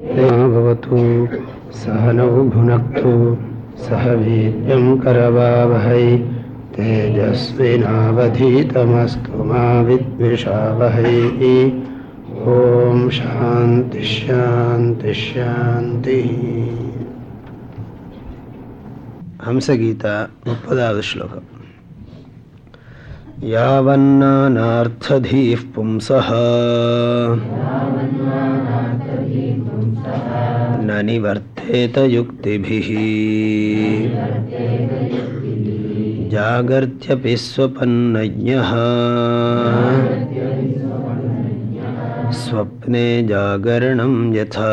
भवतु सहनौ भुनक्तु सह वीर्यं करवावहै तेजस्विनावधीतमस्तु मा विद्विषावहै। ॐ शान्तिः हंसगीता श्लोकम्। यावन्नानार्थधीः पुंसः। न निवर्तेत युक्तिभिः। जागर्त्यपि स्वपन्नज्ञः। स्वप्ने जागरणं यथा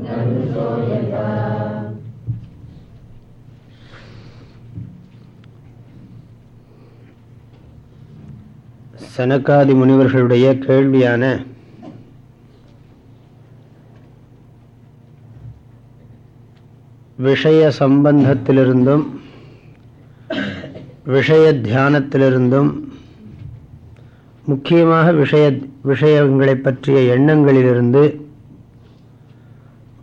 சனக்காதி முனிவர்களுடைய கேள்வியான விஷய சம்பந்தத்திலிருந்தும் விஷய தியானத்திலிருந்தும் முக்கியமாக விஷய விஷயங்களை பற்றிய எண்ணங்களிலிருந்து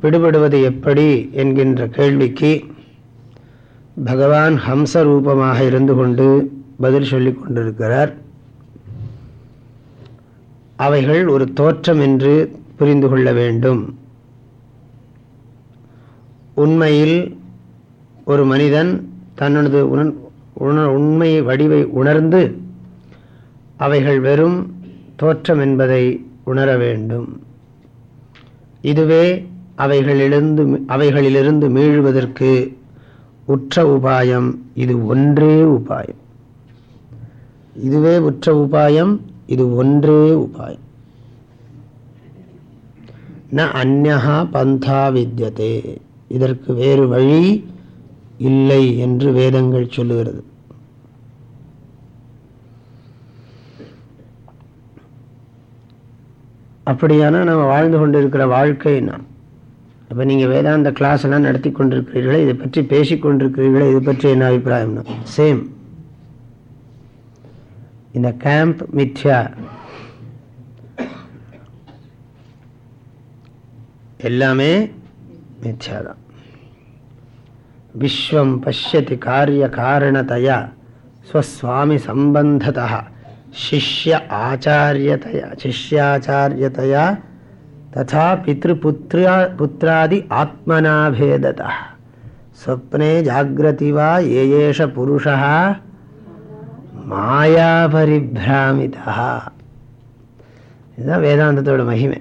விடுபடுவது எப்படி என்கின்ற கேள்விக்கு பகவான் ஹம்ச ரூபமாக இருந்து கொண்டு பதில் சொல்லிக் கொண்டிருக்கிறார். அவைகள் ஒரு தோற்றம் என்று புரிந்து கொள்ள வேண்டும். உண்மையில் ஒரு மனிதன் தன்னது உண்மை வடிவை உணர்ந்து அவைகள் வெறும் தோற்றம் என்பதை உணர வேண்டும். இதுவே அவைகளிலிருந்து அவைகளிலிருந்து மீழ்வதற்கு உற்ற உபாயம். இது ஒன்றே உபாயம். இதுவே உற்ற உபாயம். இது ஒன்றே உபாயம் ந அந்நகா பந்தா வித்தியதே இதற்கு வேறு வழி இல்லை என்று வேதங்கள் சொல்லுகிறது. அப்படியானா நம்ம வாழ்ந்து கொண்டிருக்கிற வாழ்க்கை நான் அப்போ நீங்கள் வேதாந்த கிளாஸ் எல்லாம் நடத்தி கொண்டிருக்கிறீர்களே இதை பற்றி பேசிக்கொண்டிருக்கிறீர்களே இது பற்றி என்ன அபிப்பிராயம்னா? Same இந்த கேம்ப் மித்யா எல்லாமே மித்யாதான் விஸ்வம் பசியதி காரிய காரணத்தையா ஸ்வஸ்வாமி சம்பந்ததா சிஷ்ய ஆச்சாரியதையா சிஷ்யாச்சாரியதையா ததா பித்ருபுத்ரா புத்திராதி ஆத்மனாபேததா ஸ்வப்னே ஜாகிரதி வா ஏஷ புருஷா மாயா பரிபிராமிதா இதுதான் வேதாந்தத்தோட மகிமை.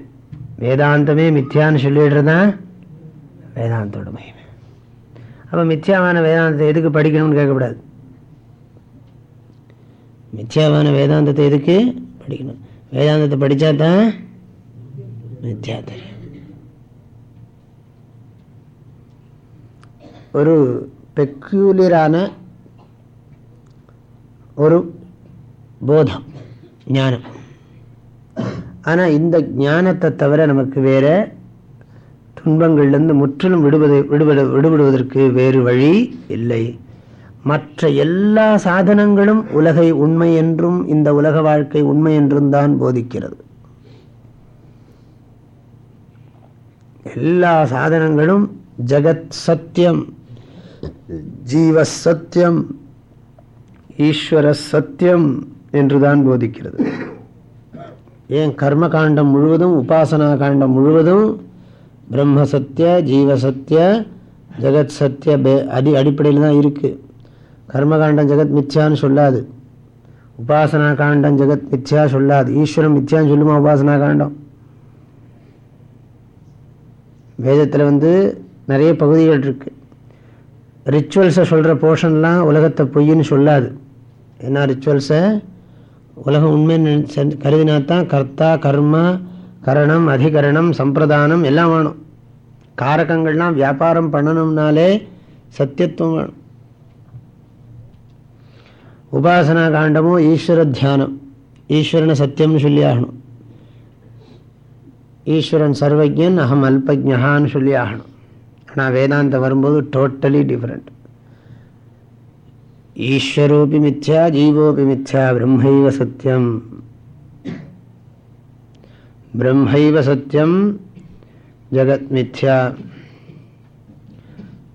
வேதாந்தமே மித்தியான்னு சொல்லிடுறதான் வேதாந்தோட மகிமை. அப்போ மித்தியாவான வேதாந்தத்தை எதுக்கு படிக்கணும்னு கேட்கக்கூடாது. மித்தியாவான வேதாந்தத்தை எதுக்கு படிக்கணும்? வேதாந்தத்தை படித்தா தான் மித்யா தெரியும். ஒரு பெக்யூலியரான ஒரு போதம் ஞானம் ஆனால் இந்த ஞானத்தை தவிர நமக்கு வேற துன்பங்கள்லேருந்து முற்றிலும் விடுவது விடுபடு விடுபடுவதற்கு வேறு வழி இல்லை மற்ற எல்லா சாதனங்களும் உலகை உண்மை என்றும் இந்த உலக வாழ்க்கை உண்மை என்றும் தான் போதிக்கிறது எல்லா சாதனங்களும் ஜகத் சத்தியம் ஜீவ சத்தியம் ஈஸ்வர சத்தியம் என்றுதான் போதிக்கிறது. ஏன் கர்ம காண்டம் முழுவதும் உபாசனா காண்டம் முழுவதும் பிரம்ம சத்திய ஜீவ ஜெகத் சத்திய அடி அடிப்படையில் தான் இருக்குது கர்மகாண்டம் ஜெகத் மித்யான்னு சொல்லாது. உபாசனா காண்டம் ஜெகத் மித்யா சொல்லாது. ஈஸ்வரம் மித்யான்னு சொல்லுமா உபாசனா காண்டம் வேதத்தில் வந்து நிறைய பகுதிகள் இருக்குது ரிச்சுவல்ஸை சொல்கிற போர்ஷன்லாம் உலகத்தை பொய்ன்னு சொல்லாது. என்ன ரிச்சுவல்ஸை உலகம் உண்மைன்னு கருதினாத்தான் கர்த்தா கர்மா கரணம் அதிகரணம் சம்பிரதானம் எல்லாம் வேணும். காரகங்கள்லாம் வியாபாரம் பண்ணணும்னாலே சத்தியத்துவம் வேணும். உபாசனா காண்டமும் ஈஸ்வர தியானம். ஈஸ்வரனை சத்தியம்னு சொல்லி ஆகணும். ஈஸ்வரன் சர்வஜன் அகம் அல்பஜகான்னு சொல்லி ஆகணும். ஆனால் வேதாந்தம் வரும்போது டோட்டலி டிஃப்ரெண்ட் ஈஸ்வரோபி மித்யா ஜீவோபி மித்யா பிரம்மைவ சத்தியம் பிரம்மைவ சத்தியம் ஜகத் மித்யா.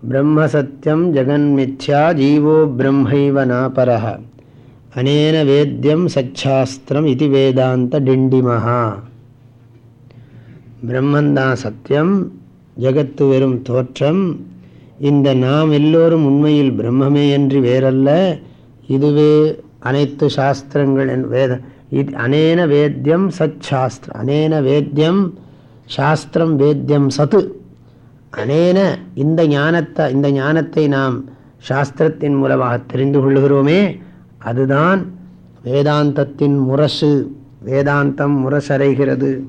பிரம்ம சத்தியம் ஜெகன் மித்யா ஜீவோ பிரம்மைவ நாபர அனேன வேத்தியம் சச்சாஸ்திரம் இது வேதாந்த டிண்டிமஹா. பிரம்மந்தான் சத்தியம் ஜகத்து வெறும் தோற்றம் இந்த நாம் எல்லோரும் உண்மையில் பிரம்மமே என்று வேறல்ல. இதுவே அனைத்து சாஸ்திரங்கள் வேத இது அனேன வேத்தியம் சத் சாஸ்திரம் அனேன வேத்தியம் சாஸ்திரம் வேத்தியம் சத்து. அனேன இந்த ஞானத்தை இந்த ஞானத்தை நாம் சாஸ்திரத்தின் மூலமாக தெரிந்து கொள்கிறோமே அதுதான் வேதாந்தத்தின் முரசு வேதாந்தம் முரசறைகிறது.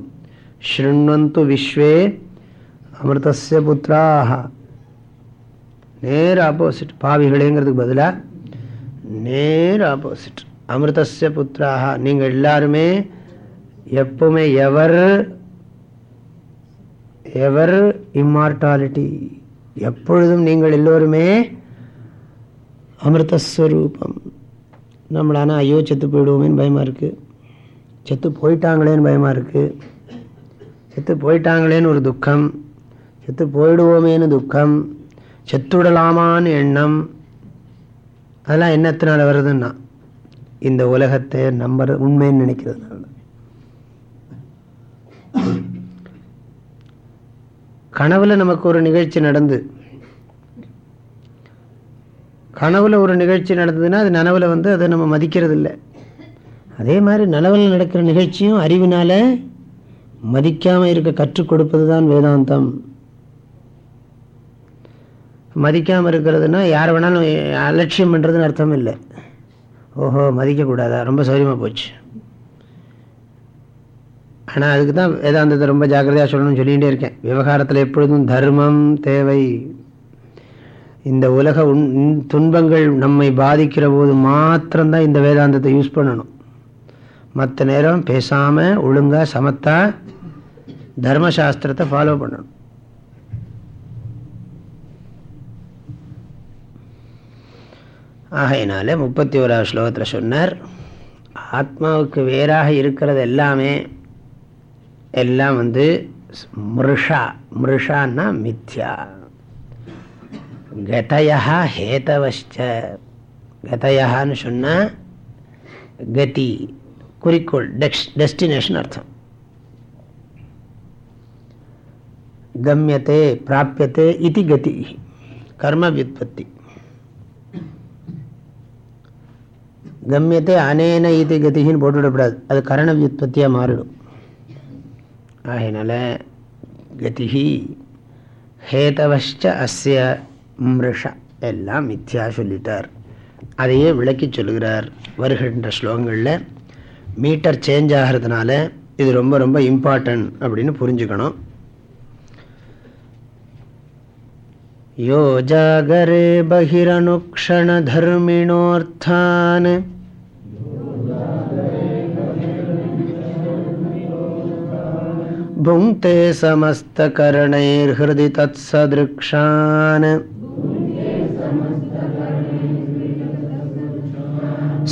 ஸ்ருண்வந்து விஸ்வே அமிர்தசிய புத்திராக நேர் ஆப்போசிட் பாவிகளேங்கிறதுக்கு பதிலாக நேர் ஆப்போசிட் அமிர்தசிய புத்திராக நீங்கள் எல்லாருமே எப்பவுமே எவர் எவர் இம்மார்டாலிட்டி எப்பொழுதும் நீங்கள் எல்லோருமே அமிர்தஸ்வரூபம். நம்மளான ஐயோ செத்து போயிடுவோமேன்னு பயமாக இருக்குது செத்து போயிட்டாங்களேன்னு பயமாக இருக்குது செத்து போயிட்டாங்களேன்னு ஒரு துக்கம். செத்து போயிடுவோமேன்னு துக்கம். செத்துடலாமான்னு எண்ணம். அதெல்லாம் என்னத்தினால வருதுன்னா இந்த உலகத்தை நம்புற உண்மைன்னு நினைக்கிறதுனால கனவுல நமக்கு ஒரு நிகழ்ச்சி நடந்து கனவுல ஒரு நிகழ்ச்சி நடந்ததுன்னா அது நனவுல வந்து அதை நம்ம மதிக்கிறது இல்லை அதே மாதிரி நனவில் நடக்கிற நிகழ்ச்சியும் அறிவினால மதிக்காம இருக்க கற்றுக் கொடுப்பது தான் வேதாந்தம். மதிக்காமல் இருக்கிறதுனா யார் வேணாலும் அலட்சியம் பண்ணுறதுன்னு அர்த்தம் இல்லை. ஓஹோ மதிக்கக்கூடாதா? ரொம்ப சௌரியமாக போச்சு. ஆனால் அதுக்கு தான் வேதாந்தத்தை ரொம்ப ஜாக்கிரதையாக சொல்லணும்னு சொல்லிகிட்டே இருக்கேன். விவகாரத்தில் எப்பொழுதும் தர்மம் தேவை. இந்த உலக உன் துன்பங்கள் நம்மை பாதிக்கிற போது மாத்திரம்தான் இந்த வேதாந்தத்தை யூஸ் பண்ணணும். மற்ற நேரம் பேசாமல் ஒழுங்காக சமத்தாக தர்மசாஸ்திரத்தை ஃபாலோ பண்ணணும். ஆகையினால முப்பத்தி ஓராவது ஸ்லோகத்தில் சொன்னார் ஆத்மாவுக்கு வேறாக இருக்கிறது எல்லாமே எல்லாம் வந்து மிருஷா மிருஷான்னா மித்யா. கதையா ஹேதவச்ச கதையான்னு சொன்னால் கதி குறிக்கோள் டெக்ஸ் டெஸ்டினேஷன் அர்த்தம். கம்யத்தை பிராபியத்தை இது கதி கர்ம வியுற்பத்தி கம்யத்தை அனேன இது கதிகின்னு போட்டுவிடக்கூடாது அது கரண வியுற்பத்தியாக மாறிடும். ஆகினால கதிகி ஹேதவஷ்ட அஸ்ய மிருஷ. எல்லாம் மித்யா சொல்லிட்டார். அதையே விளக்கி சொல்கிறார் வருகின்ற ஸ்லோகங்களில். மீட்டர் சேஞ்ச் ஆகிறதுனால இது ரொம்ப ரொம்ப இம்பார்ட்டன்ட் அப்படின்னு புரிஞ்சுக்கணும். யோ ஜாகரே பகிரனுக்ஷண भुङ्क्ते समस्तकरणैर्हृदि तत्सदृक्षान्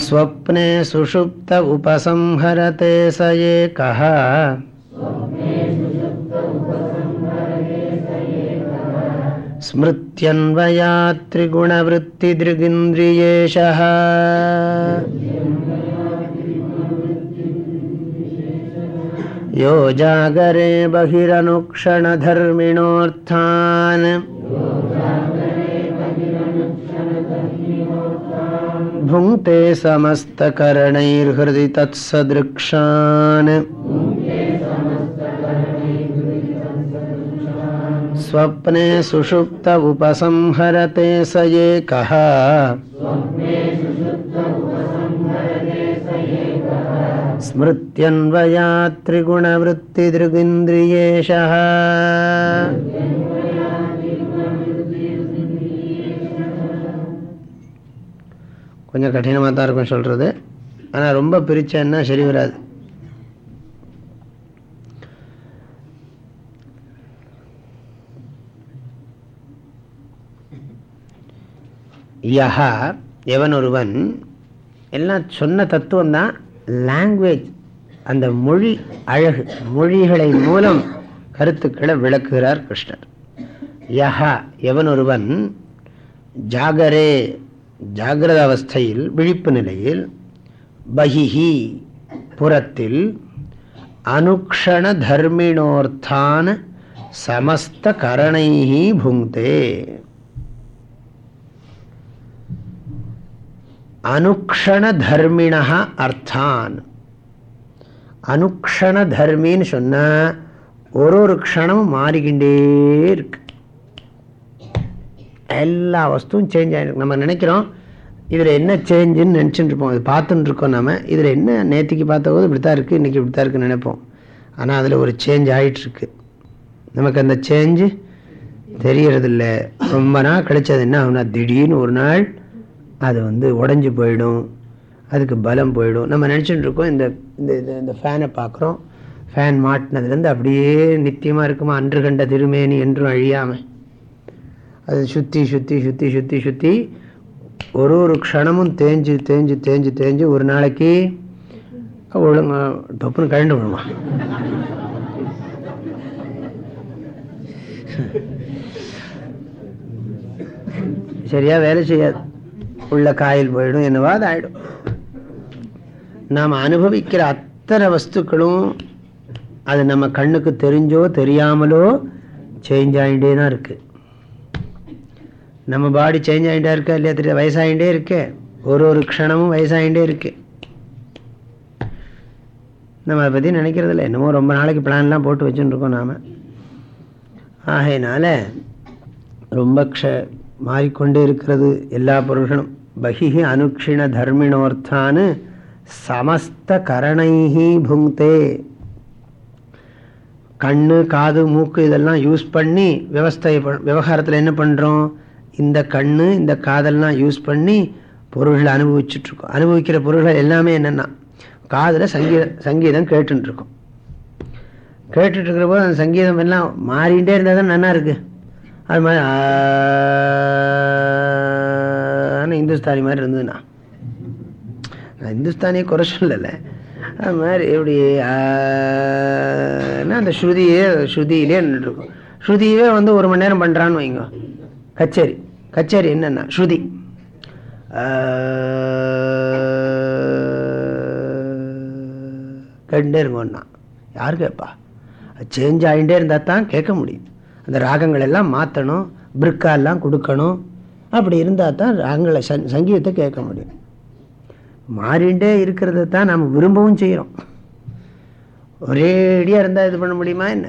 स्वप्ने सुषुप्त उपसंहरते स एकः स्मृत्यन्वयात्रिगुणवृत्तिदृगिन्द्रियेशः यो जागरे बहिरनुक्षणधर्मिणोऽर्थान् भुङ्क्ते समस्तकरणैर्हृदि तत्सदृक्षान् स्वप्ने सुषुप्त उपसंहरते स एकः स्मृत्यन्वयात्रिगुणवृत्तिदृगिन्द्रियेशः கொஞ்சம் கடினமாக தான் இருக்கும் சொல்கிறது ஆனால் ரொம்ப பிரித்தேன்னா சரி வராது யஹா எவன் ஒருவன் எல்லாம் சொன்ன தத்துவம் தான் லாங்குவேஜ் அந்த மொழி அழகு மொழிகளை மூலம் கருத்துக்களை விளக்குகிறார் கிருஷ்ணர். யஹா எவன் ஒருவன் ஜாகரே ஜாகிரத அவஸ்தையில் விழிப்பு நிலையில் பகிஹி புறத்தில் அனுக்ஷண தர்மிணோர்த்தான சமஸ்த கரணைஹி புங்கே அனுக்ஷண தர்மிணா அர்த்தான். அனுக்ஷண தர்மின்னு சொன்னால் ஒரு ஒரு க்ஷணமும் மாறிக்கிண்டே இருக்கு. எல்லா வஸ்துவும் சேஞ்ச் ஆகிருக்கு நம்ம நினைக்கிறோம் இதில் என்ன சேஞ்சுன்னு நினச்சிட்டு இருப்போம் அது பார்த்துட்டு இருக்கோம் நம்ம இதில் என்ன நேற்றுக்கு பார்த்த போது இப்படி தான் இருக்குது இன்றைக்கி இப்படி தான் இருக்குன்னு நினைப்போம். ஆனால் அதில் ஒரு சேஞ்ச் ஆகிட்டுருக்கு நமக்கு அந்த சேஞ்சு தெரியறதில்ல. ரொம்ப நாள் கிடைச்சது என்ன ஆகுனா திடீர்னு ஒரு நாள் அது வந்து உடஞ்சி போயிடும் அதுக்கு பலம் போயிடும். நம்ம நினச்சிட்டு இருக்கோம் இந்த இந்த இந்த ஃபேனை பார்க்குறோம் ஃபேன் மாட்டினதுலேருந்து அப்படியே நித்தியமாக இருக்குமா? அன்று கண்ட திருமேனி என்றும் அழியாமல் அது சுற்றி சுற்றி சுற்றி சுற்றி சுற்றி ஒரு ஒரு க்ஷணமும் தேஞ்சு தேஞ்சு தேஞ்சு தேஞ்சு ஒரு நாளைக்கு ஒழுங்க டொப்புன்னு கழண்டு விடுமா சரியாக வேலை செய்யாது. உள்ள காயில் போயிடும் என்னவா அது ஆயிடும் நாம் அனுபவிக்கிற அத்தனை வஸ்துக்களும் அது நம்ம கண்ணுக்கு தெரிஞ்சோ தெரியாமலோ சேஞ்ச் ஆகிட்டே தான் இருக்குது நம்ம பாடி சேஞ்ச் ஆகிட்டே இருக்கா இல்லையா தெரிய வயசாகிட்டே இருக்கே ஒரு ஒரு க்ஷணமும் வயசாகிட்டே இருக்கு நம்ம அதை பற்றி நினைக்கிறது இல்லை என்னமோ ரொம்ப நாளைக்கு பிளான்லாம் போட்டு வச்சுட்டுருக்கோம் நாம் ஆகையினால ரொம்ப க்ஷ மாறிக்கொண்டே இருக்கிறது எல்லா பொருள்களும் பகிஹி அனுக்ஷிண தர்மிணோர்த்தானு சமஸ்த கரணைஹி புங்கே கண்ணு காது மூக்கு இதெல்லாம் யூஸ் பண்ணி விவஸ்தை விவகாரத்தில் என்ன பண்ணுறோம் இந்த கண்ணு இந்த காதெல்லாம் யூஸ் பண்ணி பொருள்களை அனுபவிச்சுட்ருக்கோம். அனுபவிக்கிற பொருள்கள் எல்லாமே என்னென்னா காதில் சங்கீத சங்கீதம் கேட்டுருக்கோம் கேட்டுட்ருக்கிற போது அந்த சங்கீதம் எல்லாம் மாறிகிட்டே இருந்தால் தான் நல்லா இருக்குது அது மாதிரி சாதாரண இந்துஸ்தானி மாதிரி இருந்ததுண்ணா. நான் இந்துஸ்தானியை குறை சொல்லலை. அது மாதிரி எப்படி அந்த ஸ்ருதியே ஸ்ருதியிலே நின்றுருக்கும் ஸ்ருதியவே வந்து ஒரு மணி நேரம் பண்ணுறான்னு வைங்க. கச்சேரி. கச்சேரி என்னென்னா ஸ்ருதி. கேட்டுட்டே இருக்கோன்னா யார் கேட்பா? சேஞ்ச் ஆகிட்டே இருந்தால் தான் கேட்க முடியும் அந்த ராகங்கள் எல்லாம் மாற்றணும் பிரிக்காலாம் கொடுக்கணும். அப்படி இருந்தால் தான் ராகங்களை சங்கீதத்தை கேட்க முடியும். மாறிண்டே இருக்கிறத தான் நாம் விரும்பவும் செய்கிறோம் ஒரேடியாக இருந்தால் இது பண்ண முடியுமா என்ன?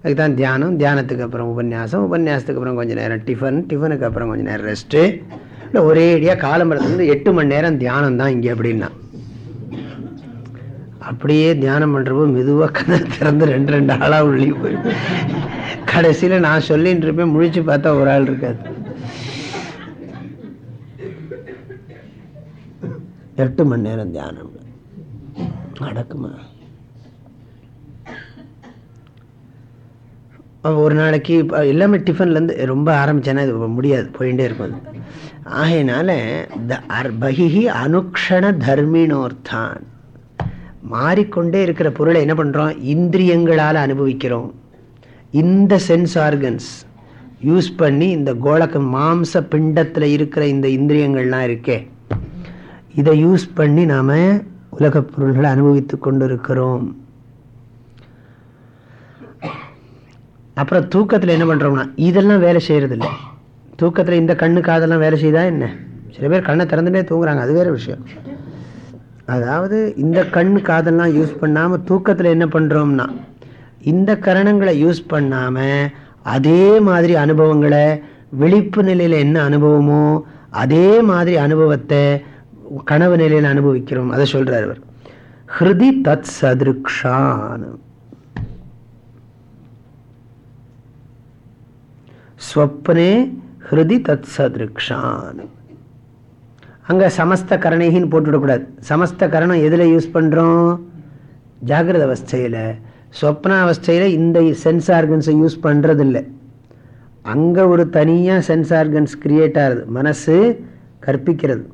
அதுக்கு தான் தியானம் தியானத்துக்கு அப்புறம் உபன்யாசம் உபன்யாசத்துக்கு அப்புறம் கொஞ்சம் நேரம் டிஃபன் டிஃபனுக்கு அப்புறம் கொஞ்சம் நேரம் ரெஸ்ட்டு இல்லை ஒரேடியாக காலம்பரத்துலேருந்து எட்டு மணி நேரம் தியானம் தான் இங்கே அப்படின்னா. அப்படியே தியானம் பண்ணுறப்போ மெதுவாக கதை திறந்து ரெண்டு ரெண்டு ஆளாக உள்ளே போயிடும் கடைசியில் நான் சொல்லின்னு இருப்பேன் முழிச்சு பார்த்தா ஒரு ஆள் இருக்காது. எட்டு மணி நேரம் தியானம். நடக்குமா ஒரு நாளைக்கு எல்லாமே டிஃபன்லேருந்து ரொம்ப ஆரம்பிச்சேன்னா இது முடியாது போயிட்டே இருக்கும் ஆகையினால த பகிஹி அனுக்ஷண தர்மினோர்த்தான். மாறிக்கொண்டே இருக்கிற பொருளை என்ன பண்ணுறோம் இந்திரியங்களால் அனுபவிக்கிறோம். இந்த சென்ஸ் ஆர்கன்ஸ் யூஸ் பண்ணி இந்த கோலக்க மாம்ச பிண்டத்தில் இருக்கிற இந்த இந்திரியங்கள்லாம் இருக்கே இதை யூஸ் பண்ணி நாம் உலகப் பொருள்களை அனுபவித்து கொண்டு இருக்கிறோம் அப்புறம் தூக்கத்தில் என்ன பண்ணுறோம்னா இதெல்லாம் வேலை செய்கிறதில்ல தூக்கத்தில் இந்த கண்ணு காதெல்லாம் வேலை செய்தா என்ன? சில பேர் கண்ணை திறந்துட்டே தூங்குறாங்க அது வேறு விஷயம். அதாவது இந்த கண் காதெல்லாம் யூஸ் பண்ணாமல் தூக்கத்தில் என்ன பண்ணுறோம்னா இந்த கரணங்களை யூஸ் பண்ணாமல் அதே மாதிரி அனுபவங்களை விழிப்பு நிலையில் என்ன அனுபவமோ அதே மாதிரி அனுபவத்தை கனவு நிலையில் அனுபவிக்கிறோம். அதை சொல்கிறார் அவர். ஹிருதி தத் சதிருக்ஷான். ஸ்வப்னே ஹிருதி தத் சதிருக்ஷான். அங்கே சமஸ்த கரணைகின்னு போட்டுவிடக்கூடாது. சமஸ்த கரணம் எதில் யூஸ் பண்ணுறோம் ஜாகிரத அவஸ்தையில். சொப்னாவஸ்தையில் இந்த சென்ஸ் ஆர்கன்ஸை யூஸ் பண்ணுறதில்லை அங்கே ஒரு தனியாக சென்ஸ் ஆர்கன்ஸ் கிரியேட் ஆகுது. மனசு கற்பிக்கிறது.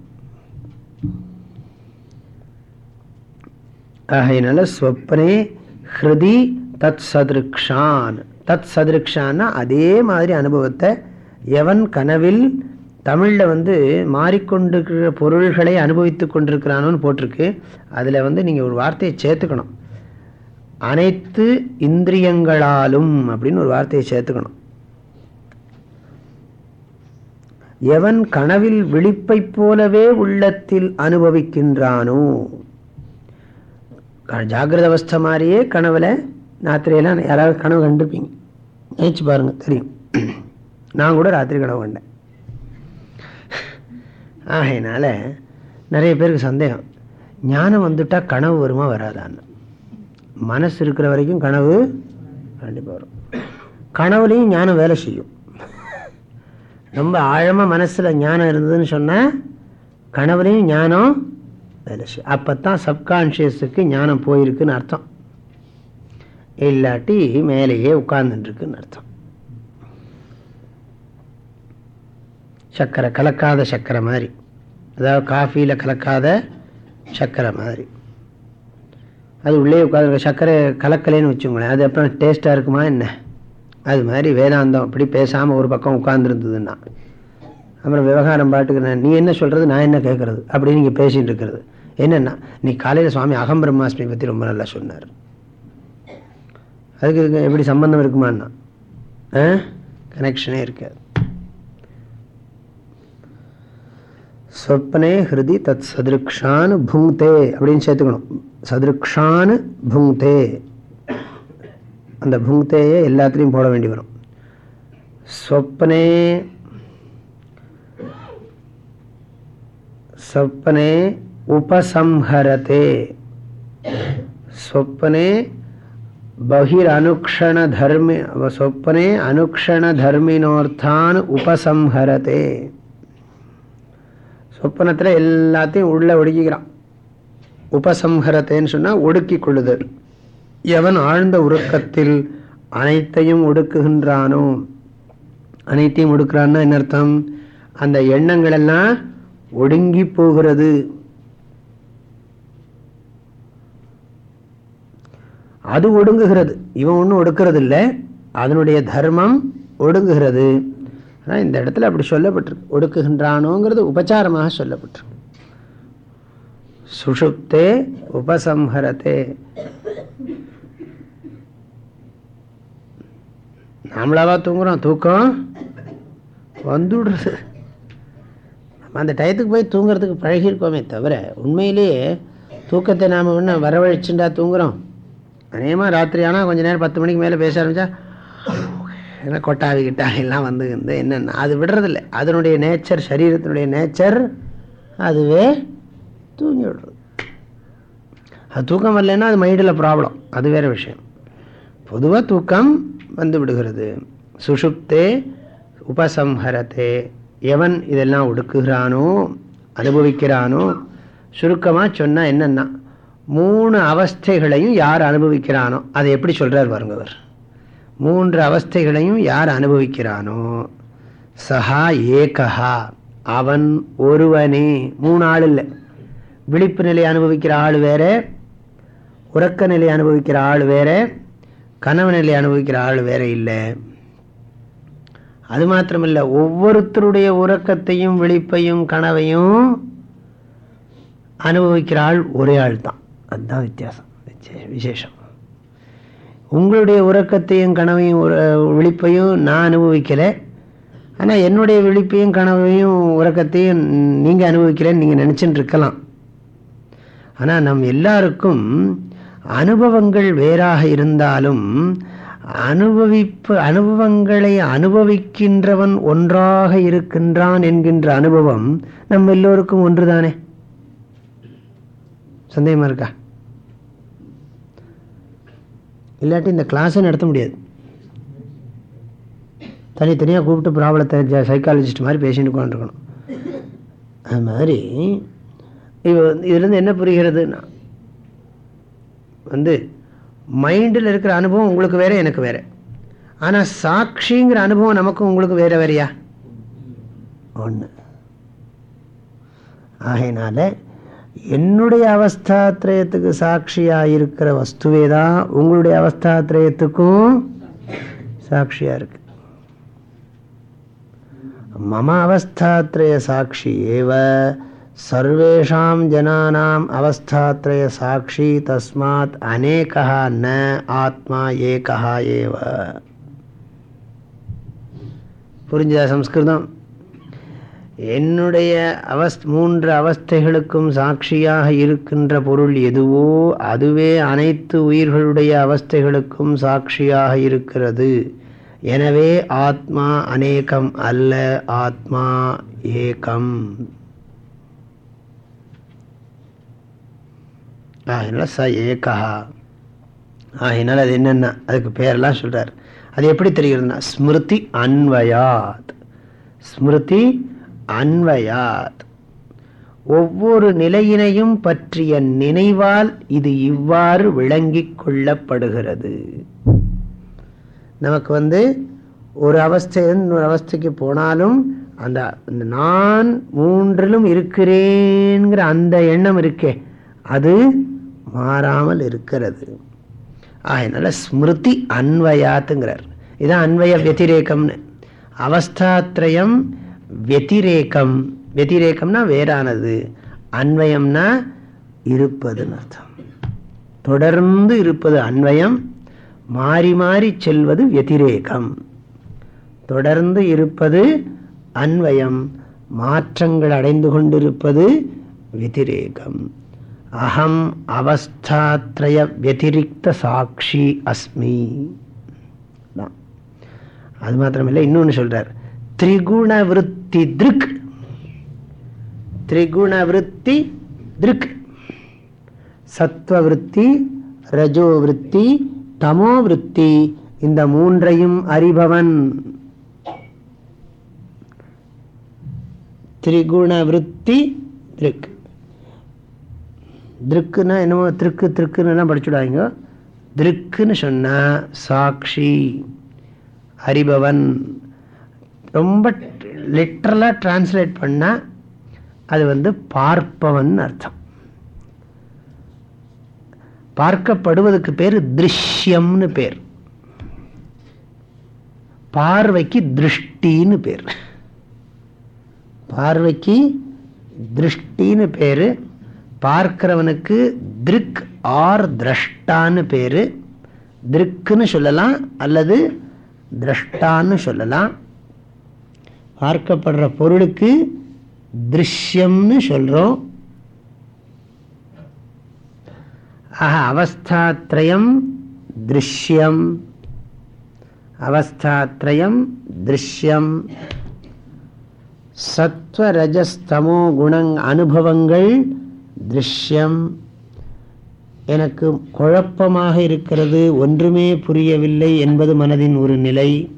ஆகையினால ஸ்வப்னே ஹிருதி தத் சதிருக்ஷான். தத் சதிருக்ஷான்னா அதே மாதிரி அனுபவத்தை எவன் கனவில் தமிழில் வந்து மாறிக்கொண்டிருக்கிற பொருள்களை அனுபவித்து கொண்டிருக்கிறானோன்னு போட்டிருக்கு. அதில் வந்து நீங்கள் ஒரு வார்த்தையை சேர்த்துக்கணும். அனைத்து இந்திரியங்களாலும் அப்படின்னு ஒரு வார்த்தையை சேர்த்துக்கணும். எவன் கனவில் விழிப்பை போலவே உள்ளத்தில் அனுபவிக்கின்றானோ ஜாகிரத அவஸ்தை மாதிரியே கனவுல ராத்திரியெல்லாம் யாராவது கனவு கண்டுருப்பீங்க. நினைச்சு பாருங்க தெரியும். நான் கூட ராத்திரி கனவு கண்டேன். ஆகையினால நிறைய பேருக்கு சந்தேகம். ஞானம் வந்துட்டா கனவு வருமா வராதான்னு. மனசு இருக்கிற வரைக்கும் கனவு கண்டிப்பாக வரும். கனவுலையும் ஞானம் வேலை செய்யும். ரொம்ப ஆழமாக மனசில் ஞானம் இருந்ததுன்னு சொன்னால் கனவுலையும் ஞானம் வேலை செய்யும். அப்போ தான் சப்கான்ஷியஸுக்கு ஞானம் போயிருக்குன்னு அர்த்தம். இல்லாட்டி மேலேயே உட்கார்ந்துட்டுருக்குன்னு அர்த்தம். சக்கரை கலக்காத சர்க்கரை மாதிரி. அதாவது காஃபியில் கலக்காத சர்க்கரை மாதிரி. அது உள்ளே உட்காந்து சர்க்கரை கலக்கலைன்னு வச்சுக்கோங்களேன். அது அப்புறம் டேஸ்ட்டாக இருக்குமா என்ன? அது மாதிரி வேதாந்தம் அப்படி பேசாமல் ஒரு பக்கம் உட்காந்துருந்ததுன்னா அப்புறம் விவகாரம் பாட்டுக்கு நீ என்ன சொல்கிறது நான் என்ன கேட்குறது அப்படின்னு நீங்கள் பேசிகிட்டு இருக்கிறது என்னென்னா நீ காலையில் சுவாமி அகம் பிரம்மாஸ்மி பற்றி ரொம்ப நல்லா சொன்னார். அதுக்கு எப்படி சம்பந்தம் இருக்குமான்னா? கனெக்ஷனே இருக்காது. சொப்பனே ஹிருதி தத் சதிருக்ஷான் புங்தே அப்படின்னு சேர்த்துக்கணும். சதிருக்ஷான் புங்தே அந்த புங்தேயே எல்லாத்துலேயும் போட வேண்டி வரும். சொப்பனே சொப்பனே உபசம்ஹரதே. சொப்பனே பகிரனுக்ஷண தர்மி சொப்பனே அனுக்ஷண தர்மினோர்த்தான் உபசம்ஹரதே. சொப்பனத்தில் எல்லாத்தையும் உள்ள ஒடுக்கிக்கிறான். உபசம்ஹரத்தேன்னு சொன்னால் ஒடுக்கி கொள்ளுதல் எவன் ஆழ்ந்த உருக்கத்தில் அனைத்தையும் ஒடுக்குகின்றானோ அனைத்தையும் ஒடுக்குறான்னா என்ன அர்த்தம்? அந்த எண்ணங்கள் எல்லாம் ஒடுங்கி போகிறது. அது ஒடுங்குகிறது. இவன் ஒன்றும் ஒடுக்கிறது இல்லை அதனுடைய தர்மம் ஒடுங்குகிறது. ஆனால் இந்த இடத்துல அப்படி சொல்லப்பட்டிருக்கு. ஒடுக்குகின்றானோங்கிறது உபச்சாரமாக சொல்லப்பட்டிருக்கு. சுஷுப்தே உபசம்ஹரத்தே நாமளாவா தூங்குறோம்? தூக்கம் வந்துடுறது. நம்ம அந்த டயத்துக்கு போய் தூங்குறதுக்கு பழகிருக்கோமே தவிர உண்மையிலேயே தூக்கத்தை நாம் இன்னும் வரவழைச்சுண்டா தூங்குறோம்? அநேகமாக ராத்திரி ஆனால் கொஞ்சம் நேரம் பத்து மணிக்கு மேலே பேச ஆரம்பித்தா ஏன்னா கொட்டாவி கிட்டாவி எல்லாம் வந்து என்னென்ன? அது விடுறதில்ல. அதனுடைய நேச்சர் சரீரத்தினுடைய நேச்சர் அதுவே தூங்கி விடுறது. அது தூக்கம் வரலன்னா அது மைண்டில் ப்ராப்ளம் அது வேறு விஷயம். பொதுவாக தூக்கம் வந்து விடுகிறது. சுஷுப்தே உபசம்ஹரத்தே. எவன் இதெல்லாம் ஒடுக்குகிறானோ அனுபவிக்கிறானோ சுருக்கமாக சொன்னால் என்னென்னா மூணு அவஸ்தைகளையும் யார் அனுபவிக்கிறானோ அதை எப்படி சொல்கிறார் பாருங்கவர் மூன்று அவஸ்தைகளையும் யார் அனுபவிக்கிறானோ சஹா ஏகஹா அவன் ஒருவனே. மூணு ஆள் இல்லை. விழிப்பு நிலை அனுபவிக்கிற ஆள் வேற உறக்க நிலை அனுபவிக்கிற ஆள் வேற கனவு நிலை அனுபவிக்கிற ஆள் வேற இல்லை. அது மாத்திரமில்லை ஒவ்வொருத்தருடைய உறக்கத்தையும் விழிப்பையும் கனவையும் அனுபவிக்கிற ஆள் ஒரே ஆள் தான் அதுதான் வித்தியாசம். விசேஷம். உங்களுடைய உறக்கத்தையும் கனவையும் விழிப்பையும் நான் அனுபவிக்கலை. ஆனால் என்னுடைய விழிப்பையும் கனவையும் உறக்கத்தையும் நீங்கள் அனுபவிக்கலைன்னு நீங்கள் நினச்சிட்டு இருக்கலாம் ஆனால் நம் எல்லாருக்கும் அனுபவங்கள் வேறாக இருந்தாலும் அனுபவிப்பு அனுபவங்களை அனுபவிக்கின்றவன் ஒன்றாக இருக்கின்றான் என்கின்ற அனுபவம் நம் எல்லோருக்கும் ஒன்றுதானே? சந்தேகமா இருக்கா? இல்லாட்டி இந்த கிளாஸை நடத்த முடியாது. தனித்தனியாக கூப்பிட்டு ப்ராப்ளத்தை சைக்காலஜிஸ்ட் மாதிரி பேசிட்டு கொண்டிருக்கணும் அது மாதிரி இதுலேருந்து என்ன புரிகிறதுனா வந்து மைண்டில் இருக்கிற அனுபவம் உங்களுக்கு வேறு எனக்கு வேறு. ஆனால் சாட்சிங்கிற அனுபவம் நமக்கும் உங்களுக்கு வேற வேறையா? ஒன்று ஆகையினால என்னுடைய அவஸ்தாத்திரயத்துக்கு சாட்சியாக இருக்கிற வஸ்துவே தான் உங்களுடைய அவஸ்தாத்திரயத்துக்கும் சாட்சியாக இருக்கு மம அவஸ்தாத்திரய சாட்சி ஏவ சர்வேஷாம் ஜனானாம் அவஸ்தாத்திரய சாட்சி தஸ்மாத் அநேகா ந ஆத்மா ஏகா ஏவ. புரிஞ்சதா சம்ஸ்கிருதம்? என்னுடைய அவஸ் மூன்று அவஸ்தைகளுக்கும் சாட்சியாக இருக்கின்ற பொருள் எதுவோ அதுவே அனைத்து உயிர்களுடைய அவஸ்தைகளுக்கும் சாட்சியாக இருக்கிறது. எனவே ஆத்மா அநேகம் அல்ல ஆத்மா ஏகம். ஆகினால ச ஏகா. ஆகினால் அது என்னென்ன? அதுக்கு பேரெல்லாம் சொல்கிறார் அது எப்படி தெரிகிறதுனா ஸ்மிருதி அன்வயாத். ஸ்மிருதி அன்வயாத். ஒவ்வொரு நிலையினையும் பற்றிய நினைவால் இது இவ்வாறு விளங்கிக் கொள்ளப்படுகிறது. நமக்கு வந்து ஒரு அவஸ்தை ஒரு அவஸ்தைக்கு போனாலும் அந்த நான் மூன்றிலும் இருக்கிறேங்கிற அந்த எண்ணம் இருக்கே அது மாறாமல் இருக்கிறது. அதனால ஸ்மிருதி அன்வயாத்துங்கிறார். இதுதான் அன்வய வத்திரேக்கம்னு அவஸ்தாத்திரயம் வெத்திரேக்கம் வெத்திரேக்கம்னா வேறானது. அன்வயம்னா இருப்பதுன்னு அர்த்தம். தொடர்ந்து இருப்பது அன்வயம் மாறி மாறி செல்வது வெத்திரேக்கம் தொடர்ந்து இருப்பது அன்வயம் மாற்றங்கள் அடைந்து கொண்டிருப்பது வெத்திரேகம். அகம் அவஸ்தாத்ரய வெத்திரிக்த சாட்சி அஸ்மி. அது மாத்திரமில்லை இன்னொன்று சொல்கிறார் திரிகுண விற்பி திருக். திரிகுண விற்பி திருக். சத்வவிருத்தி ரஜோ விருத்தி தமோ விருத்தி இந்த மூன்றையும் அறிபவன். திரிகுண விற்பி திருக். திருக்குன்னா என்னமோ திருக்கு திருக்குன்னு படிச்சுடாங்க திருக்குன்னு சொன்னா சாட்சி அறிபவன். ரொம்ப லிட்ரலாக டிரான்ஸ்லேட் பண்ணால் அது வந்து பார்ப்பவன் அர்த்தம். பார்க்கப்படுவதற்கு பேர் திருஷ்யம்னு பேர். பார்வைக்கு திருஷ்டின்னு பேர். பார்வைக்கு திருஷ்டின்னு பேர் பார்க்கிறவனுக்கு திருக் ஆர் திரஷ்டான்னு பேர். திருக்குன்னு சொல்லலாம் அல்லது திரஷ்டான்னு சொல்லலாம். பார்க்கப்படுற பொருளுக்கு திருஷ்யம்னு சொல்கிறோம் ஆக அவஸ்தாத்ரயம் திருஷ்யம். அவஸ்தாத்ரயம் திருஷ்யம். சத்வரஜஸ்தமோ குணங் அனுபவங்கள் திருஷ்யம். எனக்கு குழப்பமாக இருக்கிறது ஒன்றுமே புரியவில்லை என்பது மனதின் ஒரு நிலை.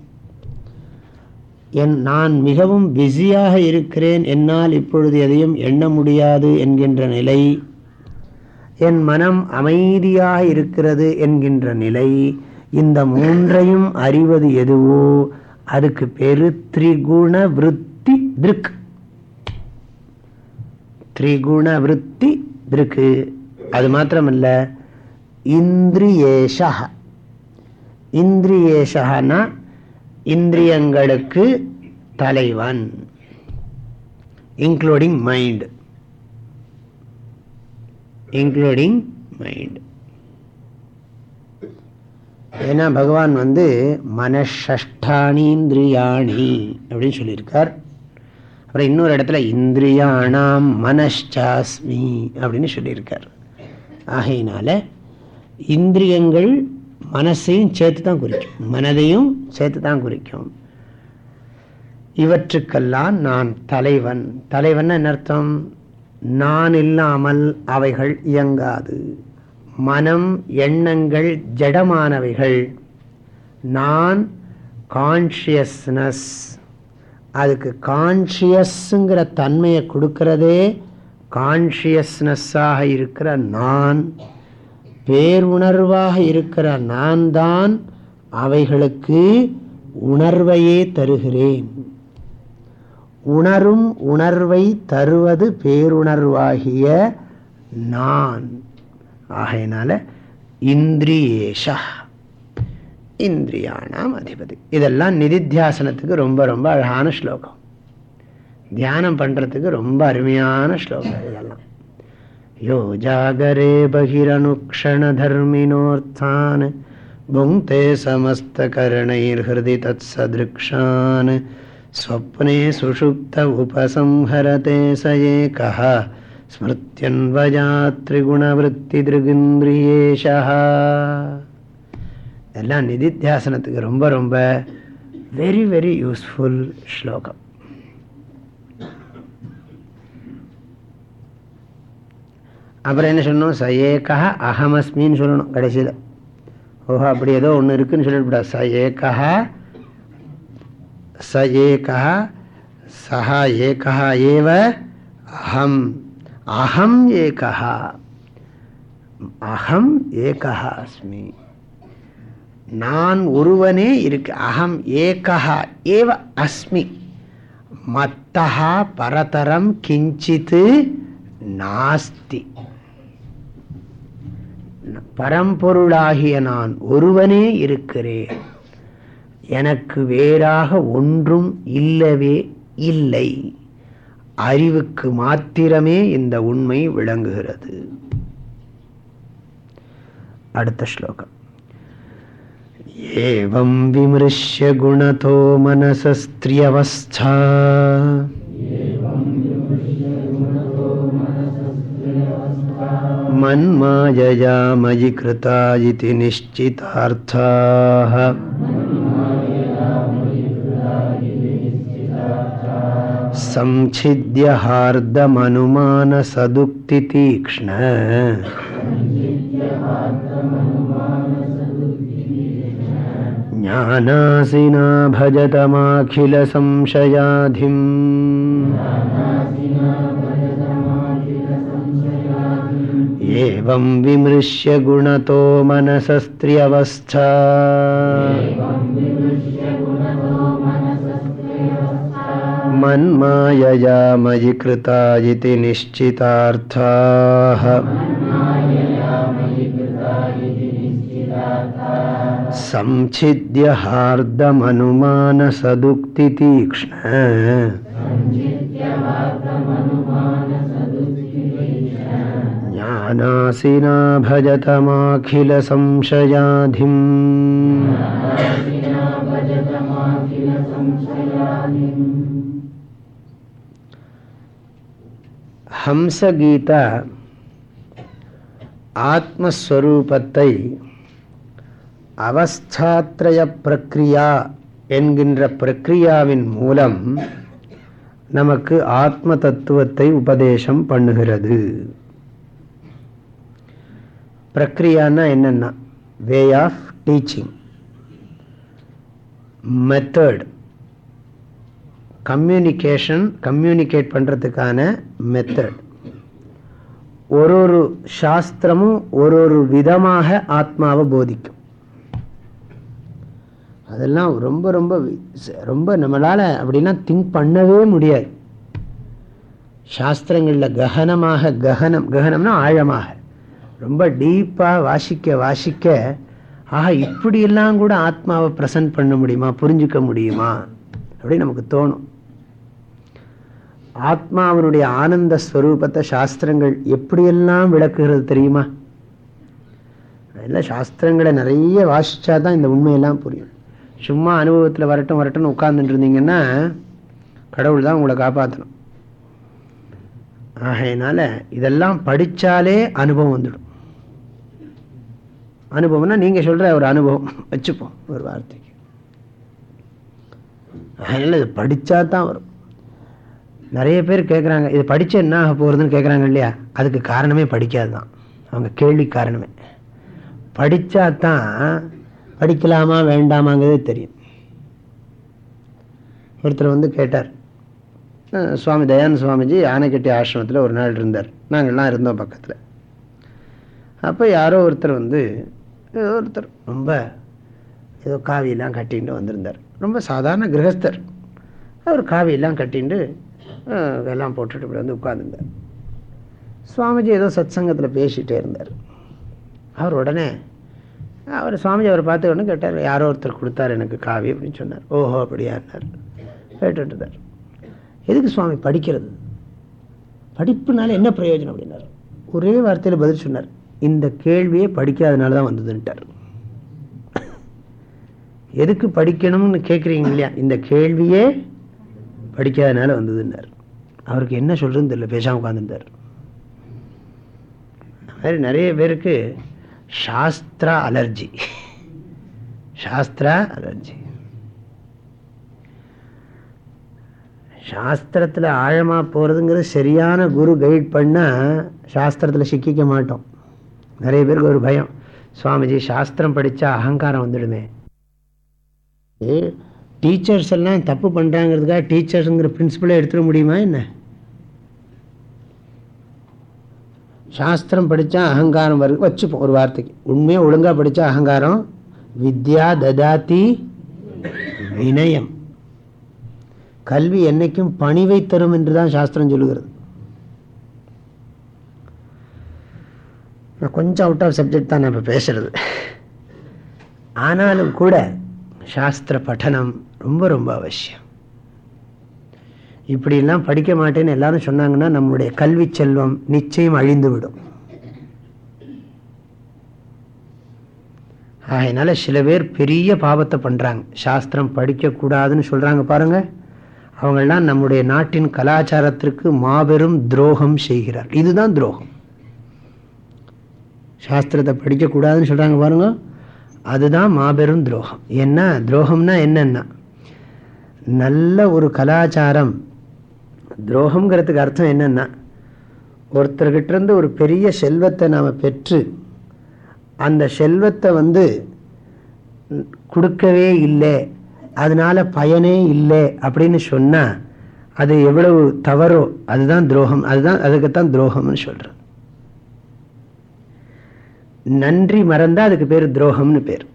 என் நான் மிகவும் பிஸியாக இருக்கிறேன் என்னால் இப்பொழுது எதையும் எண்ண முடியாது என்கின்ற நிலை என் மனம் அமைதியாக இருக்கிறது என்கின்ற நிலை இந்த மூன்றையும் அறிவது எதுவோ அதுக்கு பேரு திரிகுண விற்பி திருக் திரிகுண விற்பி திருக்கு. அது மாத்திரமல்ல இந்திரியேஷா இந்திரியேஷனா இந்திரியங்களுக்கு தலைவன் இன்க்ளூடிங் மைண்ட் இன்க்ளூடிங் மைண்ட் ஏன்னா பகவான் வந்து மனஷ்டானீந்திரியாணி அப்படின்னு சொல்லியிருக்கார். அப்புறம் இன்னொரு இடத்துல இந்திரியானாம் மனஷாஸ்மி அப்படின்னு சொல்லியிருக்கார். ஆகையினால இந்திரியங்கள் மனசையும் சேர்த்து தான் குறிக்கும். மனதையும் சேர்த்து தான் குறிக்கும். இவற்றுக்கெல்லாம் நான் தலைவன். தலைவன் என்ன அர்த்தம்? நான் இல்லாமல் அவைகள் இயங்காது. மனம் எண்ணங்கள் ஜடமானவைகள். நான் கான்ஷியஸ்னஸ் அதுக்கு கான்ஷியஸ்ங்கிற தன்மையை கொடுக்கிறதே கான்ஷியஸ்னஸ்ஸாக இருக்கிற நான். பேருணர்வாக இருக்கிற நான் தான் அவைகளுக்கு உணர்வையே தருகிறேன். உணரும் உணர்வை தருவது பேருணர்வாகிய நான். ஆகையினால இந்திரியேஷா. இந்திரியானாம் அதிபதி. இதெல்லாம் நிதித்தியாசனத்துக்கு ரொம்ப ரொம்ப அழகான ஸ்லோகம். தியானம் பண்ணுறதுக்கு ரொம்ப அருமையான ஸ்லோகம் இதெல்லாம். யோ ஜாகரே பகிரனுக்ஷண தர்மினோர்த்தான் புங்கே சமஸ்தகர்ணைர்ஹதி தத் சதிருக்ஷான் स्वप्ने सुषुप्त उपसंहरते स एकः स्मृत्यन्वया त्रिगुणवृत्तिदृगिन्द्रियेशः எல்லாம் நிதித்தியாசனத்துக்கு ரொம்ப ரொம்ப வெரி வெரி யூஸ்ஃபுல் ஸ்லோகம் அப்புறம் என்ன சொல்லணும்? சயேகா அகமஸ்மின்னு சொல்லணும் கடைசியில். ஓஹோ அப்படி ஏதோ ஒன்று இருக்குன்னு சொல்லிவிடா சயேகா ஏகா ச ஏகா சஹ ஏகா ஏவ அகம் அகம் ஏகா அகம் ஏகா அஸ்மி. நான் ஒருவனே இருக்கு. அகம் ஏகா ஏவ அஸ்மி. மத்தா பரதரம் கிஞ்சித்து நாஸ்தி. பரம்பொருளாகிய நான் ஒருவனே இருக்கிறேன் எனக்கு வேறாக ஒன்றும் இல்லவே இல்லை அறிவுக்கு மாத்திரமே இந்த உண்மை விளங்குகிறது அடுத்த ஸ்லோகம் एवं विमृश्य गुणतो मनसस्त्रियवस्था मन्मायया मयि कृता इति निश्चितार्थाः। संच्छिद्य हार्दमनुमानसदुक्तितीक्ष्ण ज्ञानासिना भजतमाखिलसंशयाधिम् एवं विमृश्य गुणतो मनसस्त्र्यवस्था। मन्मायया मयि कृता इति निश्चितार्थाः। संच्छिद्य हार्दमनुमानसदुक्तितीक्ष्ण। ज्ञानासिना भजतमाखिलसंशयाधिम् ஹம்சகீதா ஆத்மஸ்வரூபத்தை அவஸ்தாத்ரய பிரக்ரியா என்கின்ற பிரக்ரியாவின் மூலம் நமக்கு ஆத்ம தத்துவத்தை உபதேசம் பண்ணுகிறது பிரக்ரியான்னா என்னென்னா? Way of teaching method communication communicate பண்ணுறதுக்கான மெத்தட் ஒரு ஒரு சாஸ்திரமும் ஒரு ஒரு விதமாக ஆத்மாவை போதிக்கும். அதெல்லாம் ரொம்ப ரொம்ப ரொம்ப நம்மளால் அப்படிலாம் திங்க் பண்ணவே முடியாது. சாஸ்திரங்களில் ககனமாக ககனம் ககனம்னா ஆழமாக. ரொம்ப டீப்பாக வாசிக்க வாசிக்க ஆஹா இப்படியெல்லாம் கூட ஆத்மாவை ப்ரெசன்ட் பண்ண முடியுமா? புரிஞ்சுக்க முடியுமா? அப்படின்னு நமக்கு தோணும். ஆத்மாவனுடைய ஆனந்த ஸ்வரூபத்தை சாஸ்திரங்கள் எப்படியெல்லாம் விளக்குகிறது தெரியுமா? அதெல்லாம் சாஸ்திரங்களை நிறைய வாசித்தா தான் இந்த உண்மையெல்லாம் புரியும். சும்மா அனுபவத்தில் வரட்டும் வரட்டும்னு உட்கார்ந்துட்டு கடவுள் தான் உங்களை காப்பாற்றணும் ஆகையினால இதெல்லாம் படித்தாலே அனுபவம் வந்துடும். அனுபவம்னா நீங்கள் சொல்கிற ஒரு அனுபவம். வச்சுப்போம் ஒரு வார்த்தைக்கு. அதனால் இது படித்தா தான் வரும். நிறைய பேர் கேட்குறாங்க இது படித்த என்ன ஆக போகிறதுன்னு கேட்குறாங்க இல்லையா? அதுக்கு காரணமே படிக்காது தான் அவங்க கேள்வி காரணமே. படித்தா தான் படிக்கலாமா வேண்டாமாங்கிறது தெரியும். ஒருத்தர் வந்து கேட்டார் சுவாமி தயானந்த சுவாமிஜி ஆனைக்கட்டி ஆசிரமத்தில் ஒரு நாள் இருந்தார். நாங்கள்லாம் இருந்தோம் பக்கத்தில். அப்போ யாரோ ஒருத்தர் வந்து ஒருத்தர். ரொம்ப ஏதோ காவியெல்லாம் கட்டின்னு வந்திருந்தார். ரொம்ப சாதாரண கிரகஸ்தர். அவர் காவியெல்லாம் கட்டிண்டு அஹ், எல்லாம் போட்டுட்டு இப்படி வந்து உட்கார்ந்திருந்தார். சுவாமிஜி ஏதோ சத் சங்கத்தில் பேசிகிட்டே இருந்தார். அவர் உடனே அவர் சுவாமிஜி அவரை பார்த்து உடனே கேட்டார் யாரோ ஒருத்தர் கொடுத்தார் எனக்கு காவி அப்படின்னு சொன்னார். ஓஹோ அப்படியாருனார் கேட்டுட்டு எதுக்கு சுவாமி படிக்கிறது? படிப்புனால என்ன பிரயோஜனம்? அப்படின்னார். ஒரே வார்த்தையில் பதில் சொன்னார். இந்த கேள்வியே படிக்காதனால தான் வந்ததுன்ட்டார். எதுக்கு படிக்கணும்னு கேட்குறீங்க இல்லையா? இந்த கேள்வியே படிக்காதனால வந்ததுன்னார் அவருக்கு என்ன சொல்றதுன்னு தெரியல பேசாமல் உட்காந்துருந்தார் மாதிரி நிறைய பேருக்கு சாஸ்திரா அலர்ஜி. சாஸ்திரா அலர்ஜி. சாஸ்திரத்தில் ஆழமாக போகிறதுங்கிறது சரியான குரு கைட் பண்ணால் சாஸ்திரத்தில் சிக்கிக்க மாட்டோம். நிறைய பேருக்கு ஒரு பயம். சுவாமிஜி சாஸ்திரம் படித்தா அகங்காரம் வந்துடுமே. டீச்சர்ஸ் எல்லாம் தப்பு பண்ணுறாங்கிறதுக்காக டீச்சர்ஸுங்கிற பிரின்சிபலே எடுத்துட முடியுமா என்ன? சாஸ்திரம் படித்தா அகங்காரம் வரு வச்சுப்போம் ஒரு வார்த்தைக்கு. உண்மையாக ஒழுங்காக படித்தா அகங்காரம்? வித்யா ததாதி வினயம் கல்வி என்றைக்கும் பணிவை தரும் என்று தான் சாஸ்திரம் சொல்லுகிறது. நான் கொஞ்சம் அவுட் ஆஃப் சப்ஜெக்ட் தான் நான் இப்போ பேசுறது. ஆனாலும் கூட சாஸ்திர பட்டனம் ரொம்ப ரொம்ப அவசியம். இப்படிலாம் படிக்க மாட்டேன்னு எல்லாரும் சொன்னாங்கன்னா நம்முடைய கல்வி செல்வம் நிச்சயம் அழிந்து விடும் அதனால சில பேர் பெரிய பாவத்தை பண்றாங்க. சாஸ்திரம் படிக்கக்கூடாதுன்னு சொல்றாங்க பாருங்க. அவங்கெல்லாம் நம்முடைய நாட்டின் கலாச்சாரத்திற்கு மாபெரும் துரோகம் செய்கிறார். இதுதான் துரோகம். சாஸ்திரத்தை படிக்கக்கூடாதுன்னு சொல்கிறாங்க பாருங்க. அதுதான் மாபெரும் துரோகம். என்ன? துரோகம்னா என்னென்னா நல்ல ஒரு கலாச்சாரம் துரோகம்ங்கிறதுக்கு அர்த்தம் என்னென்னா ஒருத்தர்கிட்டருந்து ஒரு பெரிய செல்வத்தை நாம் பெற்று அந்த செல்வத்தை வந்து கொடுக்கவே இல்லை அதனால பயனே இல்லை அப்படின்னு சொன்னால் அது எவ்வளவு தவறோ அதுதான் துரோகம். அதுதான் அதுக்குத்தான் துரோகம்னு சொல்கிறேன் நன்றி மறந்தா அதுக்கு பேர் துரோகம்னு பேர்.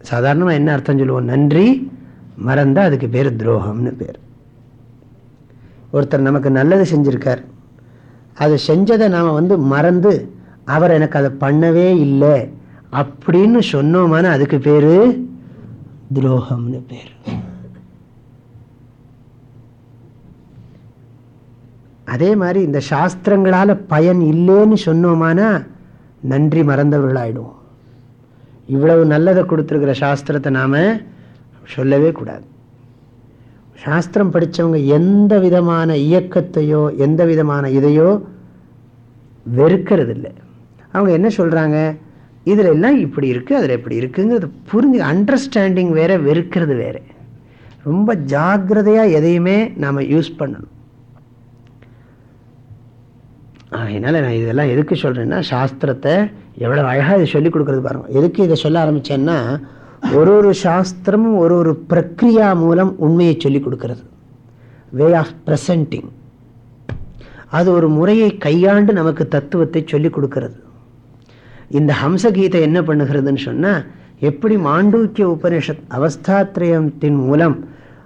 சாதாரணமாக என்ன அர்த்தம் சொல்லுவோம்? நன்றி மறந்தா அதுக்கு பேர் துரோகம்னு பேர். ஒருத்தர் நமக்கு நல்லது செஞ்சுருக்கார். அது செஞ்சதை நாம் வந்து மறந்து அவர் எனக்கு அதை பண்ணவே இல்லை அப்படின்னு சொன்னோமான அதுக்கு பேரு துரோகம்னு பேர். அதே மாதிரி இந்த சாஸ்திரங்களால பயன் இல்லைன்னு சொன்னோமானா நன்றி மறந்தவர்களாயிடுவோம். இவ்வளவு நல்லதை கொடுத்துருக்கிற சாஸ்திரத்தை நாம் சொல்லவே கூடாது. சாஸ்திரம் படித்தவங்க எந்த விதமான இயக்கத்தையோ எந்த விதமான இதையோ வெறுக்கிறது இல்லை அவங்க என்ன சொல்கிறாங்க இதில் எல்லாம் இப்படி இருக்குது அதில் இப்படி இருக்குங்கிறது புரிஞ்சு அண்டர்ஸ்டாண்டிங் வேறு வெறுக்கிறது வேறு. ரொம்ப ஜாக்கிரதையாக எதையுமே நாம் யூஸ் பண்ணணும். அதனால் நான் இதெல்லாம் எதுக்கு சொல்கிறேன்னா சாஸ்திரத்தை எவ்வளோ அழகாக இதை சொல்லிக் கொடுக்குறது பாருங்கள் எதுக்கு இதை சொல்ல ஆரம்பித்தேன்னா ஒரு ஒரு சாஸ்திரமும் ஒரு ஒரு பிரக்ரியா மூலம் உண்மையை சொல்லிக் கொடுக்கறது. வே ஆஃப் ப்ரெசன்டிங் அது ஒரு முறையை கையாண்டு நமக்கு தத்துவத்தை சொல்லிக் கொடுக்கறது. இந்த ஹம்சகீதை என்ன பண்ணுகிறதுன்னு சொன்னால் எப்படி மாண்டூக்கிய உபனிஷத் அவஸ்தாத்திரயத்தின் மூலம்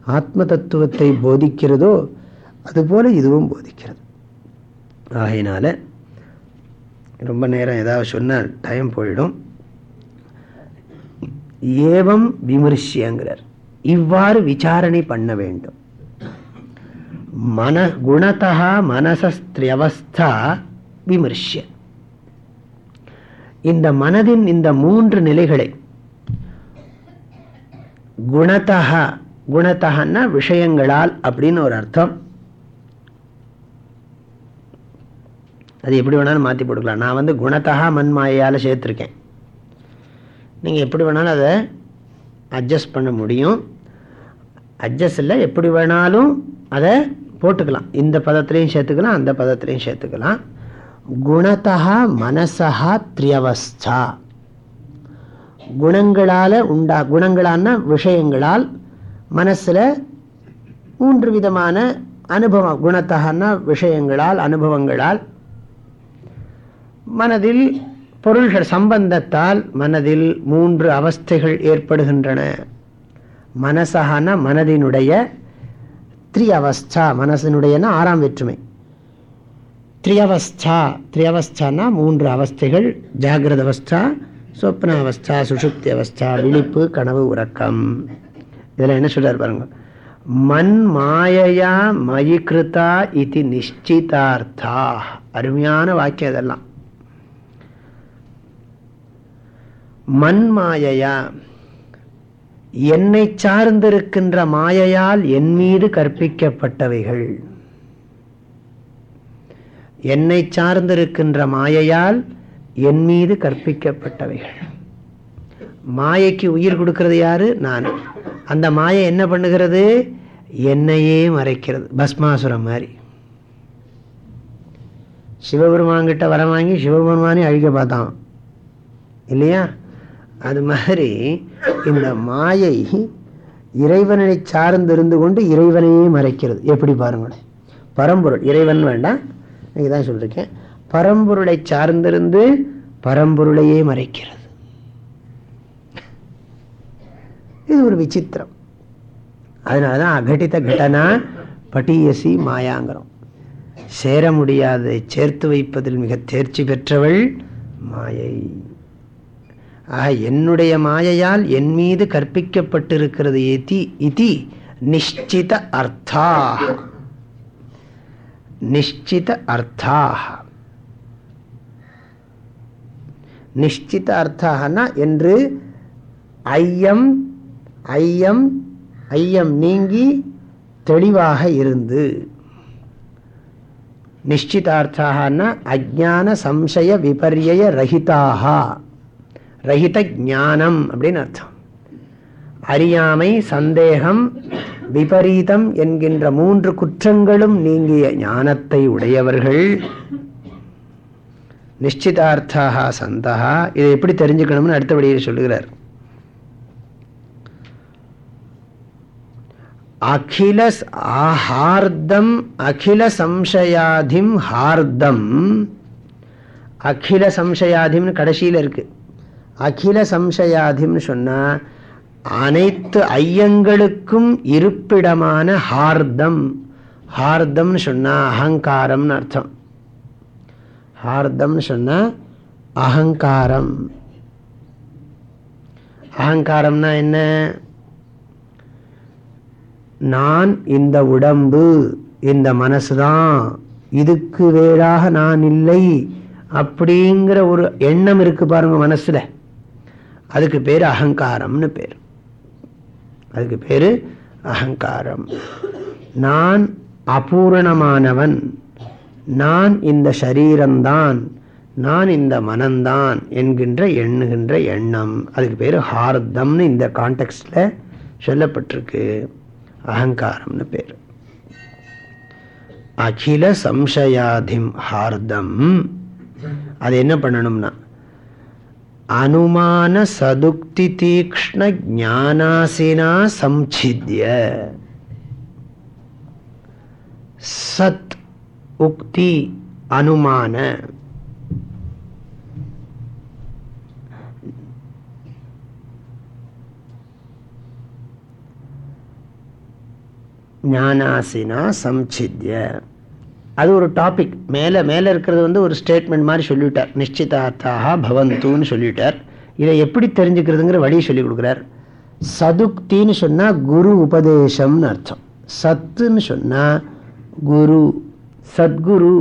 ஆத்ம தத்துவத்தை போதிக்கிறதோ அதுபோல இதுவும் போதிக்கிறது. ஆகையினால் ரொம்ப நேரம் ஏதாவது சொன்னால் டைம் போயிடும். ஏவம் விமர்சியங்கிறார் இவ்வாறு விசாரணை பண்ண வேண்டும். மன குணத்தா மனசஸ்திரியவஸ்தா விமர்சிய இந்த மனதின் இந்த மூன்று நிலைகளை குணதா குணத்தகன்னா விஷயங்களால் அப்படின்னு ஒரு அர்த்தம். அது எப்படி வேணாலும் மாற்றி போட்டுக்கலாம். நான் வந்து குணத்தகா மண்மாயால் சேர்த்துருக்கேன். நீங்கள் எப்படி வேணாலும் அதை அட்ஜஸ்ட் பண்ண முடியும். அட்ஜஸ்ட் இல்லை எப்படி வேணாலும் அதை போட்டுக்கலாம். இந்த பதத்திலையும் சேர்த்துக்கலாம் அந்த பதத்திலையும் சேர்த்துக்கலாம். குணத்தா மனசா திரியவஸ்தா. குணங்களால் உண்டா குணங்களான விஷயங்களால் மனசில் மூன்று விதமான அனுபவம். குணத்தகன விஷயங்களால் அனுபவங்களால் மனதில் பொருள்கள் சம்பந்தத்தால் மனதில் மூன்று அவஸ்தைகள் ஏற்படுகின்றன. மனசகான மனதினுடைய த்ரியவஸ்தா மனசினுடையனா ஆறாம் வெற்றுமை. த்ரியவஸ்தா த்ரியவஸ்தானா மூன்று அவஸ்தைகள் ஜாகிரத அவஸ்தா சொப்ன அவஸ்தா சுஷுப்தி அவஸ்தா விழிப்பு கனவு உறக்கம். இதில் என்ன சொல்கிறார் பாருங்க. மண் மாயையா மயிகிருதா இது நிச்சிதார்த்தா அருமையான வாக்கியம் இதெல்லாம். மண்மாயையா? என்னை சார்ந்திருக்கின்ற மாயையால் என் மீது கற்பிக்கப்பட்டவைகள். என்னை சார்ந்திருக்கின்ற மாயையால் என் மீது கற்பிக்கப்பட்டவைகள். மாயைக்கு உயிர் கொடுக்கிறது யாரு? நான். அந்த மாயை என்ன பண்ணுகிறது? என்னையே மறைக்கிறது. பஸ்மாசுரம் மாதிரி. சிவபெருமான்கிட்ட வர வாங்கி சிவபெருமானே அழிக்க பார்த்தான். இல்லையா? அது மாதிரி இந்த மாயை இறைவனை சார்ந்திருந்து கொண்டு இறைவனையே மறைக்கிறது. எப்படி பாருங்களேன்? பரம்பொருள். இறைவன் வேண்டாம். இன்னைக்கு தான் சொல்லியிருக்கேன் பரம்பொருளை சார்ந்திருந்து பரம்பொருளையே மறைக்கிறது. இது ஒரு விசித்திரம். அதனால தான் அகட்டித்த கடனா பட்டியசி மாயாங்கிறோம். சேர முடியாத சேர்த்து வைப்பதில் மிக தேர்ச்சி பெற்றவள் மாயை. ஆக என்னுடைய மாயையால் என் மீது கற்பிக்கப்பட்டிருக்கிறது ஏதி இதி நிச்சித அர்த்தா நிச்சித அர்த்தா நிச்சித அர்த்தாகனா என்று ஐயம் ஐயம் ஐயம் நீங்கி தெளிவாக இருந்து. நிச்சிதார்த்தாகனா அஜான சம்சய விபரிய ரஹிதாக ரஹித ஞானம் அப்படின்னு அர்த்தம். அறியாமை சந்தேகம் விபரீதம் என்கின்ற மூன்று குற்றங்களும் நீங்கிய ஞானத்தை உடையவர்கள். நிச்சிதார்த்தாக சந்தகா இதை எப்படி தெரிஞ்சுக்கணும்னு அடுத்தபடியில் சொல்லுகிறார். அகில ஹார்தம் அகில சம்சயாதிம் ஹார்தம். அகில சம்சயாதிம்னு கடைசியில் இருக்கு. அகில சம்சயாதின்னு சொன்னால் அனைத்து ஐயங்களுக்கும் இருப்பிடமான ஹார்தம். ஹார்தம்னு சொன்னால் அகங்காரம்னு அர்த்தம். ஹார்தம்னு சொன்னால் அகங்காரம். அகங்காரம்னா என்ன? நான் இந்த உடம்பு இந்த மனசு தான். இதுக்கு வேறாக நான் இல்லை. அப்படிங்கிற ஒரு எண்ணம் இருக்கு பாருங்க மனசுல. அதுக்கு பேர் அகங்காரம்னு பேர். அதுக்கு பேர் அகங்காரம். நான் அபூரணமானவன். நான் இந்த சரீரம்தான். நான் இந்த மனம்தான் என்கின்ற எண்ணுகின்ற எண்ணம். அதுக்கு பேர் ஹார்தம்னு இந்த கான்டெக்ட்ல சொல்லப்பட்டிருக்கு. அகங்காரம்னு பேர். அகில சம்சயாதிம் ஹார்தம். அது என்ன பண்ணணும்னா அனுமான சதுக்தி தீக்ஷ்ண ஜானாசினா சம்சித்ய. சத் உக்தி அனுமான. ஞானாசினா சம்சித்ய. அது ஒரு டாபிக் மேலே மேலே இருக்கிறது வந்து ஒரு ஸ்டேட்மெண்ட் மாதிரி சொல்லிவிட்டார். நிச்சிதார்த்தாக பவந்துன்னு சொல்லிவிட்டார். இதை எப்படி தெரிஞ்சுக்கிறதுங்கிற வழியை சொல்லி கொடுக்குறார். சதுக்தின்னு சொன்னால் குரு உபதேசம்னு அர்த்தம். சத்துன்னு சொன்னால் குரு சத்குரு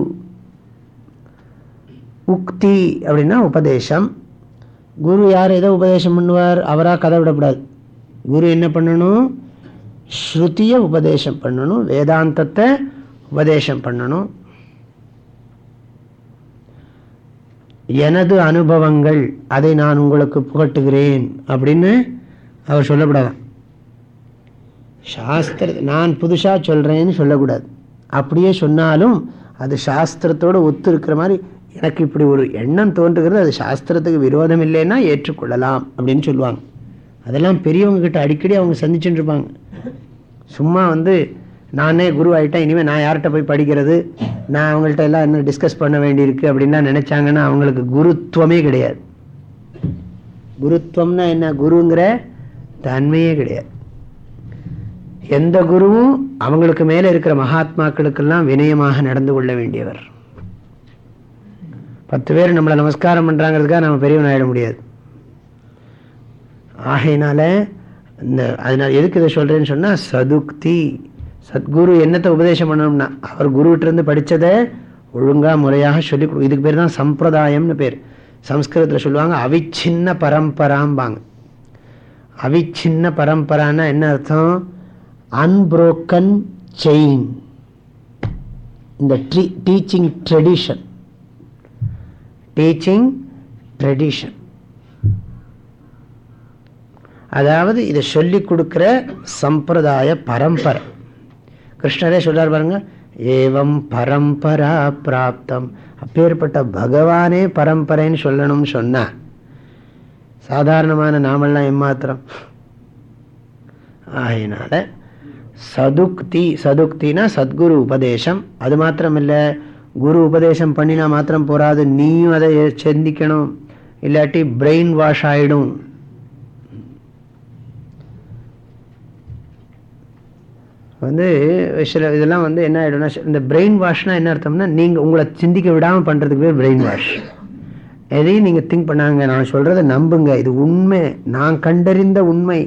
உக்தி அப்படின்னா உபதேசம். குரு யார் எதை உபதேசம் பண்ணுவார் அவராக கதை விடக்கூடாது. குரு என்ன பண்ணணும்? ஸ்ருதியை உபதேசம் பண்ணணும் வேதாந்தத்தை உபதேசம் பண்ணணும். எனது அனுபவங்கள் அதை நான் உங்களுக்கு புகட்டுகிறேன் அப்படின்னு அவர் சொல்லக்கூடாதான் சாஸ்திர நான் புதுசாக சொல்கிறேன்னு சொல்லக்கூடாது. அப்படியே சொன்னாலும் அது சாஸ்திரத்தோடு ஒத்து இருக்கிற மாதிரி எனக்கு இப்படி ஒரு எண்ணம் தோன்றுகிறது அது சாஸ்திரத்துக்கு விரோதம் இல்லைன்னா ஏற்றுக்கொள்ளலாம் அப்படின்னு சொல்லுவாங்க. அதெல்லாம் பெரியவங்க கிட்ட அடிக்கடி அவங்க சந்திச்சுட்டு இருப்பாங்க. சும்மா வந்து நானே குரு ஆகிட்டேன் இனிமேல் நான் யார்கிட்ட போய் படிக்கிறது? நான் அவங்கள்ட்ட எல்லாம் இன்னும் டிஸ்கஸ் பண்ண வேண்டியிருக்கு அப்படின்லாம் நினச்சாங்கன்னா அவங்களுக்கு குருத்துவமே கிடையாது. குருத்துவம்னா என்ன? குருங்கிற தன்மையே கிடையாது. எந்த குருவும் அவங்களுக்கு மேலே இருக்கிற மகாத்மாக்களுக்கெல்லாம் வினயமாக நடந்து கொள்ள வேண்டியவர். பத்து பேர் நம்மளை நமஸ்காரம் பண்ணுறாங்கிறதுக்காக நம்ம பெரியவன் ஆயிட முடியாது. ஆகையினால இந்த அதனால் எதுக்கு இதை சொல்கிறேன்னு சொன்னால் சதுக்தி. சத்குரு என்னத்தை உபதேசம் பண்ணணும்னா அவர் குருவிட்ட படித்ததை ஒழுங்காக ஒழுங்கா முறையாக சொல்லி கொடு. இதுக்கு பேர் தான் சம்பிரதாயம்னு பேர். சம்ஸ்கிருதத்தில் சொல்லுவாங்க அவிச்சின்ன பரம்பராம்பாங்க. அவிச்சின்ன பரம்பரான்னா என்ன அர்த்தம்? அன்புரோக்கன் செயின் இந்த tree teaching tradition teaching tradition அதாவது இதை சொல்லி கொடுக்குற சம்பிரதாய பரம்பரை. கிருஷ்ணரே சொல்றார் பாருங்க ஏவம் பரம்பரா பிராப்தம். அப்பேற்பட்ட பகவானே பரம்பரைன்னு சொல்லணும்னு சொன்னா சாதாரணமான நாமெல்லாம் எம்மாத்திரம் ஆகினால சதுக்தி சதுக்தினா சத்குரு உபதேசம். அது மாத்திரம் இல்லை குரு உபதேசம் பண்ணினா மாத்திரம் போராது நீயும் அதை சிந்திக்கணும். இல்லாட்டி பிரெயின் வாஷ் ஆயிடும். வந்து சில இதெல்லாம் வந்து என்ன ஆகிடும்னா இந்த பிரெயின் வாஷ்னா என்ன அர்த்தம்னா நீங்கள் உங்களை சிந்திக்க விடாமல் பண்ணுறதுக்கு பேர் பிரெயின் வாஷ் எதையும் நீங்கள் திங்க் பண்ணாங்க நான் சொல்கிறத நம்புங்க. இது உண்மை. நான் கண்டறிந்த உண்மை.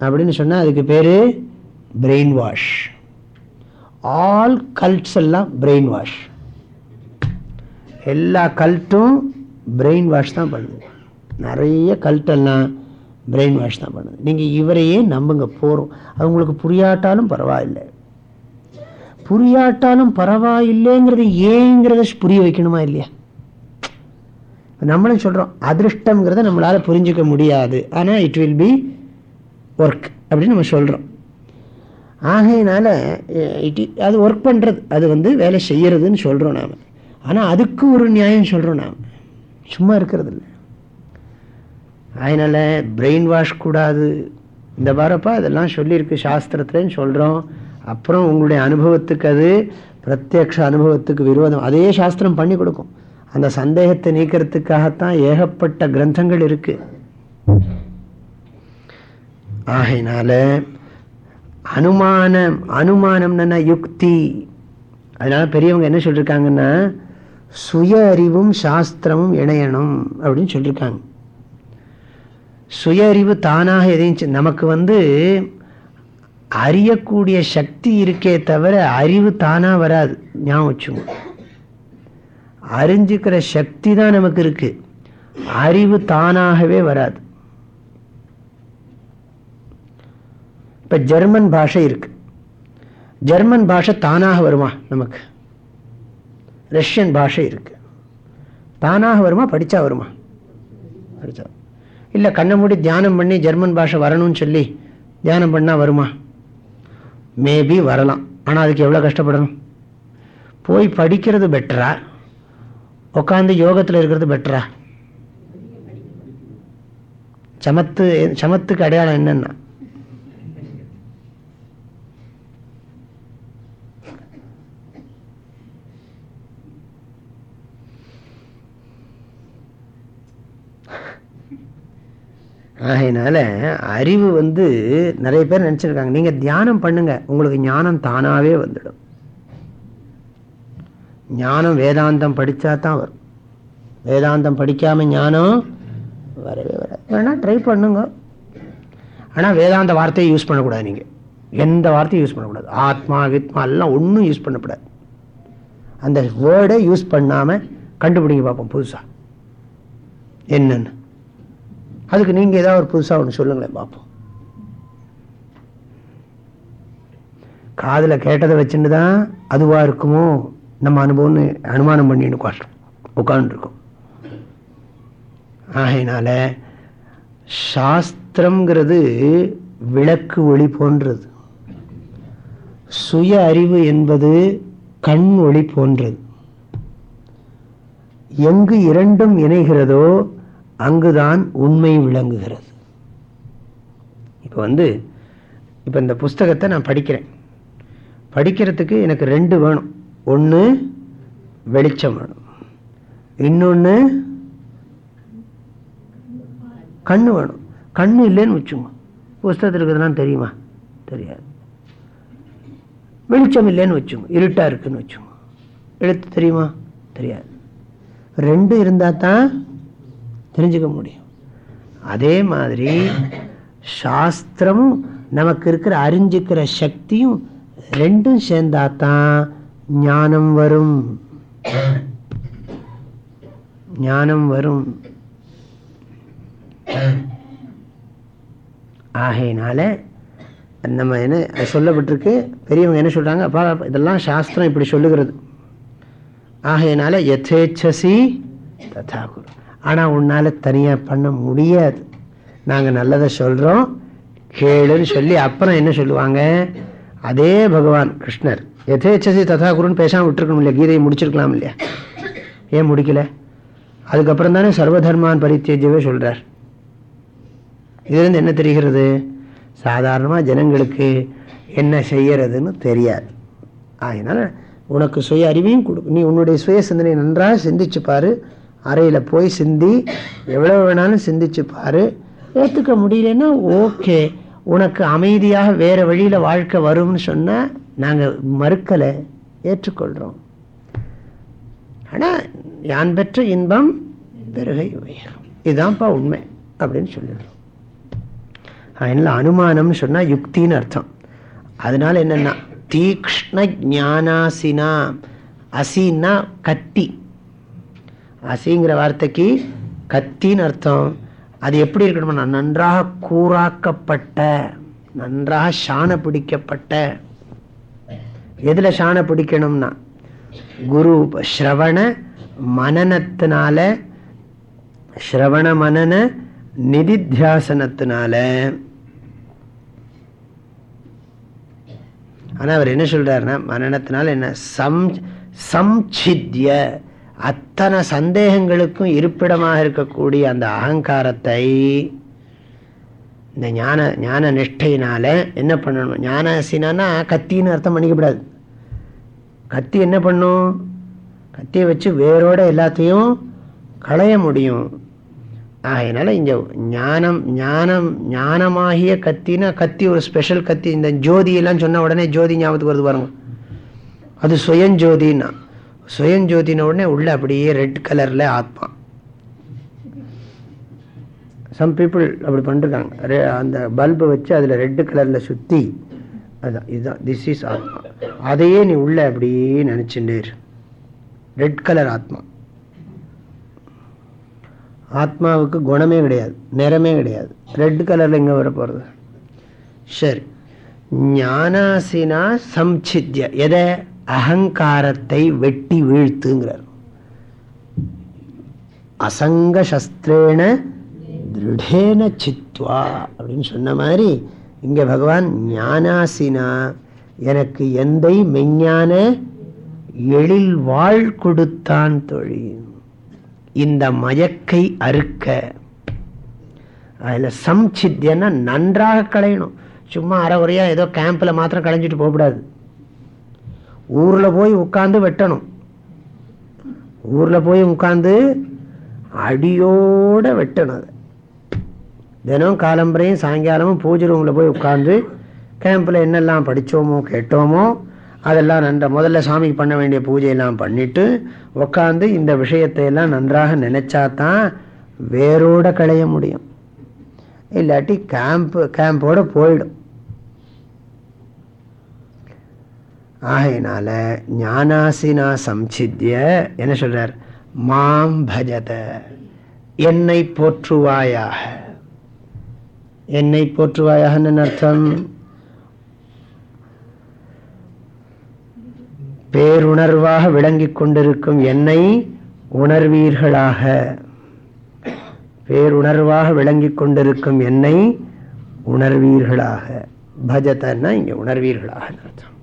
அப்படின்னு சொன்னால் அதுக்கு பேர் பிரெயின் வாஷ் ஆல் கல்ட்ஸ் எல்லாம் பிரெயின் வாஷ் எல்லா கல்ட்டும் பிரெயின் வாஷ் தான் பண்ணுது. நிறைய கல்ட்டெல்லாம் பிரெயின் வாஷ் தான் பண்ணுது. நீங்கள் இவரையே நம்புங்க போகிறோம் அது உங்களுக்கு புரியாட்டாலும் பரவாயில்லை. புரியாட்டாலும் பரவாயில்லைங்கிறது ஏங்கிறத புரிய வைக்கணுமா இல்லையா? நம்மளும் சொல்கிறோம் அதிருஷ்டங்கிறத நம்மளால் புரிஞ்சுக்க முடியாது. ஆனால் இட் வில் பி ஒர்க் அப்படின்னு நம்ம சொல்கிறோம் ஆகையினால இட் அது ஒர்க் பண்ணுறது அது வந்து வேலை செய்கிறதுன்னு சொல்கிறோம் நாம். ஆனால் அதுக்கு ஒரு நியாயம் சொல்கிறோம் நாம். சும்மா இருக்கிறது இல்லை அதனால் பிரெயின் வாஷ் கூடாது. இந்த வாரப்பா இதெல்லாம் சொல்லியிருக்கு சாஸ்திரத்துலன்னு சொல்கிறோம் அப்புறம் உங்களுடைய அனுபவத்துக்கு அது பிரத்யக்ஷ அனுபவத்துக்கு விரோதம். அதே சாஸ்திரம் பண்ணி கொடுக்கும். அந்த சந்தேகத்தை நீக்கிறதுக்காகத்தான் ஏகப்பட்ட கிரந்தங்கள் இருக்குது ஆகையினால அனுமானம் அனுமானம்னா யுக்தி. அதனால் பெரியவங்க என்ன சொல்லியிருக்காங்கன்னா சுய அறிவும் சாஸ்திரமும் இணையணும் அப்படின்னு சொல்லியிருக்காங்க சுய அறிவு தானாக எதையும் நமக்கு வந்து அறியக்கூடிய சக்தி இருக்கே தவிர அறிவு தானா வராது. ஞாபகம் வச்சுங்க அறிஞ்சுக்கிற சக்தி தான் நமக்கு இருக்கு. அறிவு தானாகவே வராது. இப்போ ஜெர்மன் பாஷை இருக்கு. ஜெர்மன் பாஷை தானாக வருமா நமக்கு? ரஷ்யன் பாஷை இருக்கு. தானாக வருமா? படித்தா வருமா? படித்தா இல்லை கண்ணை மூடி தியானம் பண்ணி ஜெர்மன் பாஷை வரணும்னு சொல்லி தியானம் பண்ணால் வருமா? மேபி வரலாம். ஆனால் அதுக்கு எவ்வளோ கஷ்டப்படணும்? போய் படிக்கிறது பெட்டரா உட்காந்து யோகத்தில் இருக்கிறது பெட்டரா சமத்து சமத்துக்கு அடையாளம் என்னன்னா ஆகையினால அறிவு வந்து நிறைய பேர் நினச்சிருக்காங்க. நீங்கள் தியானம் பண்ணுங்க. உங்களுக்கு ஞானம் தானாகவே வந்துடும். ஞானம் வேதாந்தம் படித்தா தான் வரும். வேதாந்தம் படிக்காமல் ஞானம் வரவே வராது. வேணா ட்ரை பண்ணுங்க. ஆனால் வேதாந்த வார்த்தையை யூஸ் பண்ணக்கூடாது நீங்கள் எந்த வார்த்தையும் யூஸ் பண்ணக்கூடாது. ஆத்மா வித்மா எல்லாம் ஒன்றும் யூஸ் பண்ணக்கூடாது. அந்த வேர்டை யூஸ் பண்ணாமல் கண்டுபிடிங்க பார்ப்போம் புதுசாக என்னென்னு? அதுக்கு நீங்கள் ஏதாவது ஒரு புதுசாக ஒன்று சொல்லுங்களேன் பார்ப்போம் காதில் கேட்டதை வச்சுட்டு தான் அதுவாக இருக்குமோ? நம்ம அனுபவம்னு அனுமானம் பண்ணிட்டு கஷ்டம் உட்காந்துருக்கோம் ஆகையினால சாஸ்திரம்ங்கிறது விளக்கு ஒளி போன்றது. சுய அறிவு என்பது கண் ஒளி போன்றது. எங்கு இரண்டும் இணைகிறதோ அங்குதான் உண்மை விளங்குகிறது. இப்போ வந்து இப்போ இந்த புஸ்தகத்தை நான் படிக்கிறேன். படிக்கிறதுக்கு எனக்கு ரெண்டு வேணும். ஒன்று வெளிச்சம் வேணும். இன்னொன்று கண்ணு வேணும். கண்ணு இல்லைன்னு வச்சுங்க புஸ்தகத்தில் இருக்கிறதுலாம் தெரியுமா? தெரியாது. வெளிச்சம் இல்லைன்னு வச்சுங்க இருட்டாக இருக்குன்னு வச்சுங்க எழுத்து தெரியுமா? தெரியாது. ரெண்டு இருந்தால் தான் தெரிஞ்சுக்க முடியும். அதே மாதிரி சாஸ்திரமும் நமக்கு இருக்கிற அறிஞ்சிக்கிற சக்தியும் ரெண்டும் சேர்ந்தாதான் ஞானம் வரும். ஞானம் வரும். ஆகையினால நம்ம என்ன சொல்லப்பட்டிருக்கு. பெரியவங்க என்ன சொல்றாங்க? அப்பா இதெல்லாம் சாஸ்திரம் இப்படி சொல்லுகிறது. ஆகையினால எதேச்சசி ததா குரு ஆனால் உன்னால் தனியாக பண்ண முடியாது. நாங்கள் நல்லதை சொல்கிறோம் கேளுன்னு சொல்லி அப்புறம் என்ன சொல்லுவாங்க? அதே பகவான் கிருஷ்ணர். எதேச்சசி ததா குருன்னு பேசாமல் விட்டுருக்கணும் இல்லையா? கீதையை முடிச்சிருக்கலாம் இல்லையா? ஏன் முடிக்கல? அதுக்கப்புறம் தானே சர்வதர்மான் பரித்தேஜவே சொல்கிறார் இதுலேருந்து என்ன தெரிகிறது? சாதாரணமாக ஜனங்களுக்கு என்ன செய்யறதுன்னு தெரியாது. அதனால் உனக்கு சுய அறிவையும் கொடு நீ உன்னுடைய சுய சிந்தனை நன்றாக சிந்திச்சு பாரு. அறையில் போய் சிந்தி எவ்வளோ வேணாலும் சிந்திச்சு பாரு. ஏற்றுக்க முடியலன்னா ஓகே. உனக்கு அமைதியாக வேறு வழியில் வாழ்க்கை வரும்னு சொன்னால் நாங்கள் மறுக்கலை. ஏற்றுக்கொள்கிறோம் ஆனால் யான் பெற்ற இன்பம் பிறகை உயரும். இதுதான்ப்பா உண்மை அப்படின்னு சொல்லிடுறோம். அதனால் அனுமானம்னு சொன்னால் யுக்தின்னு அர்த்தம். அதனால் என்னென்னா தீக்ஷ்ண ஜானாசினா அசின்னா கத்தி அசிங்கிற வார்த்தைக்கு கத்தின்னு அர்த்தம். அது எப்படி இருக்கணும்னா நன்றாக கூறாக்கப்பட்ட நன்றாக சாண பிடிக்கப்பட்ட எதில் சாண பிடிக்கணும்னா குரு ஸ்ரவண மனநத்தினால ஸ்ரவண மனன நிதித்தியாசனத்தினால. ஆனால் அவர் என்ன சொல்றாருன்னா மனநத்தினால என்ன? சம் சம்சித்ய அத்தனை சந்தேகங்களுக்கும் இருப்பிடமாக இருக்கக்கூடிய அந்த அகங்காரத்தை இந்த ஞான ஞான நிஷ்டையினால் என்ன பண்ணணும்? ஞானசினா கத்தின்னு அர்த்தம் பண்ணிக்கப்படாது. கத்தி என்ன பண்ணும்? கத்தியை வச்சு வேரோட எல்லாத்தையும் களைய முடியும். ஆகையினால இங்கே ஞானம் ஞானம் ஞானமாகிய கத்தினா கத்தி ஒரு ஸ்பெஷல் கத்தி. இந்த ஜோதியெல்லாம் சொன்ன உடனே ஜோதி ஞாபகத்துக்கு வருது பாருங்க. அது சுயஞ்சோதின்னா. சுயஞ்சோதின உடனே உள்ள அப்படியே ரெட் கலரில் ஆத்மா. சம் பீப்புள் அப்படி பண்ணிருக்காங்க அந்த பல்பை வச்சு அதில் ரெட்டு கலரில் சுற்றி அதுதான் இதுதான் திஸ் இஸ் ஆத்மா. அதையே நீ உள்ள அப்படியே நினச்சிட்டே ரெட் கலர் ஆத்மா. ஆத்மாவுக்கு குணமே கிடையாது நிறமே கிடையாது. ரெட் கலரில் எங்கே வர போகிறது சரி. ஞானாசினா சம்சித்ய எதை? அகங்காரத்தை வெட்டி வீழ்த்துங்கிறார். அசங்க சஸ்திரேன திருடேன சித்வா அப்படின்னு சொன்ன மாதிரி இங்கே பகவான் ஞானாசினா எனக்கு எந்தை மெஞ்ஞான எழில் வாழ் கொடுத்தான் தொழில் இந்த மயக்கை அறுக்க. அதில் சம்சித்தியன்னா நன்றாக களையணும். சும்மா அறகுறையாக ஏதோ கேம்பில் மாத்திரம் களைஞ்சிட்டு போகக்கூடாது. ஊரில் போய் உட்காந்து வெட்டணும். ஊரில் போய் உட்காந்து அடியோட வெட்டணும் அதை. தினம் காலம்பரையும் சாயங்காலமும் பூஜை ரூமில் போய் உட்காந்து கேம்பில் என்னெல்லாம் படித்தோமோ கேட்டோமோ அதெல்லாம் நன்ற முதல்ல சாமிக்கு பண்ண வேண்டிய பூஜையெல்லாம் பண்ணிவிட்டு உட்காந்து இந்த விஷயத்தை எல்லாம் நன்றாக நினச்சா தான் வேரோட களைய முடியும். இல்லாட்டி கேம்ப் கேம்போட போயிடும். ஆகையினால ஞானாசினா சம்சித்திய என்ன சொல்றார்? மாம் பஜத என்னை போற்றுவாயாக. என்னை போற்றுவாயாகன்னு அர்த்தம்? பேருணர்வாக விளங்கிக் கொண்டிருக்கும் என்னை உணர்வீர்களாக. பேருணர்வாக விளங்கிக் கொண்டிருக்கும் என்னை உணர்வீர்களாக. பஜதன்னா இங்க உணர்வீர்களாக அர்த்தம்.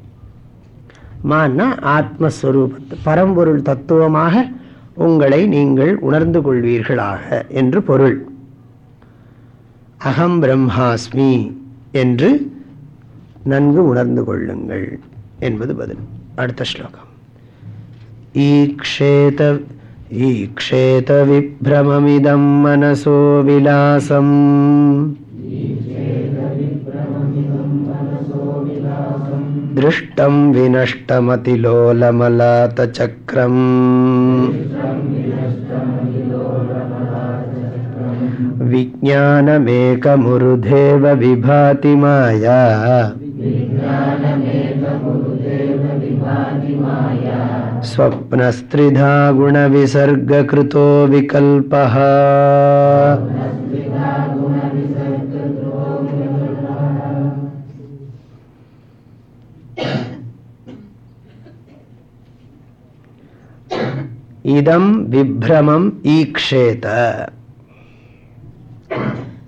மான்னா ஆத்மஸ்வரூபத்து பரம்பொருள் தத்துவமாக உங்களை நீங்கள் உணர்ந்து கொள்வீர்களாக என்று பொருள். அகம் பிரம்மாஸ்மி என்று நன்கு உணர்ந்து கொள்ளுங்கள் என்பது பதில். அடுத்த ஸ்லோகம். ஈக்ஷேத ஈக்ஷேத விப்ரமமிதம் மனசோ விலாசம். दृष्टं विनष्टमतिलोलमलातचक्रम् विज्ञानमेकमुरुधेव विभाति माया। स्वप्नस्त्रिधा गुणविसर्गकृतो विकल्पः இதம் விப்ரமம் ஈக்ஷேத.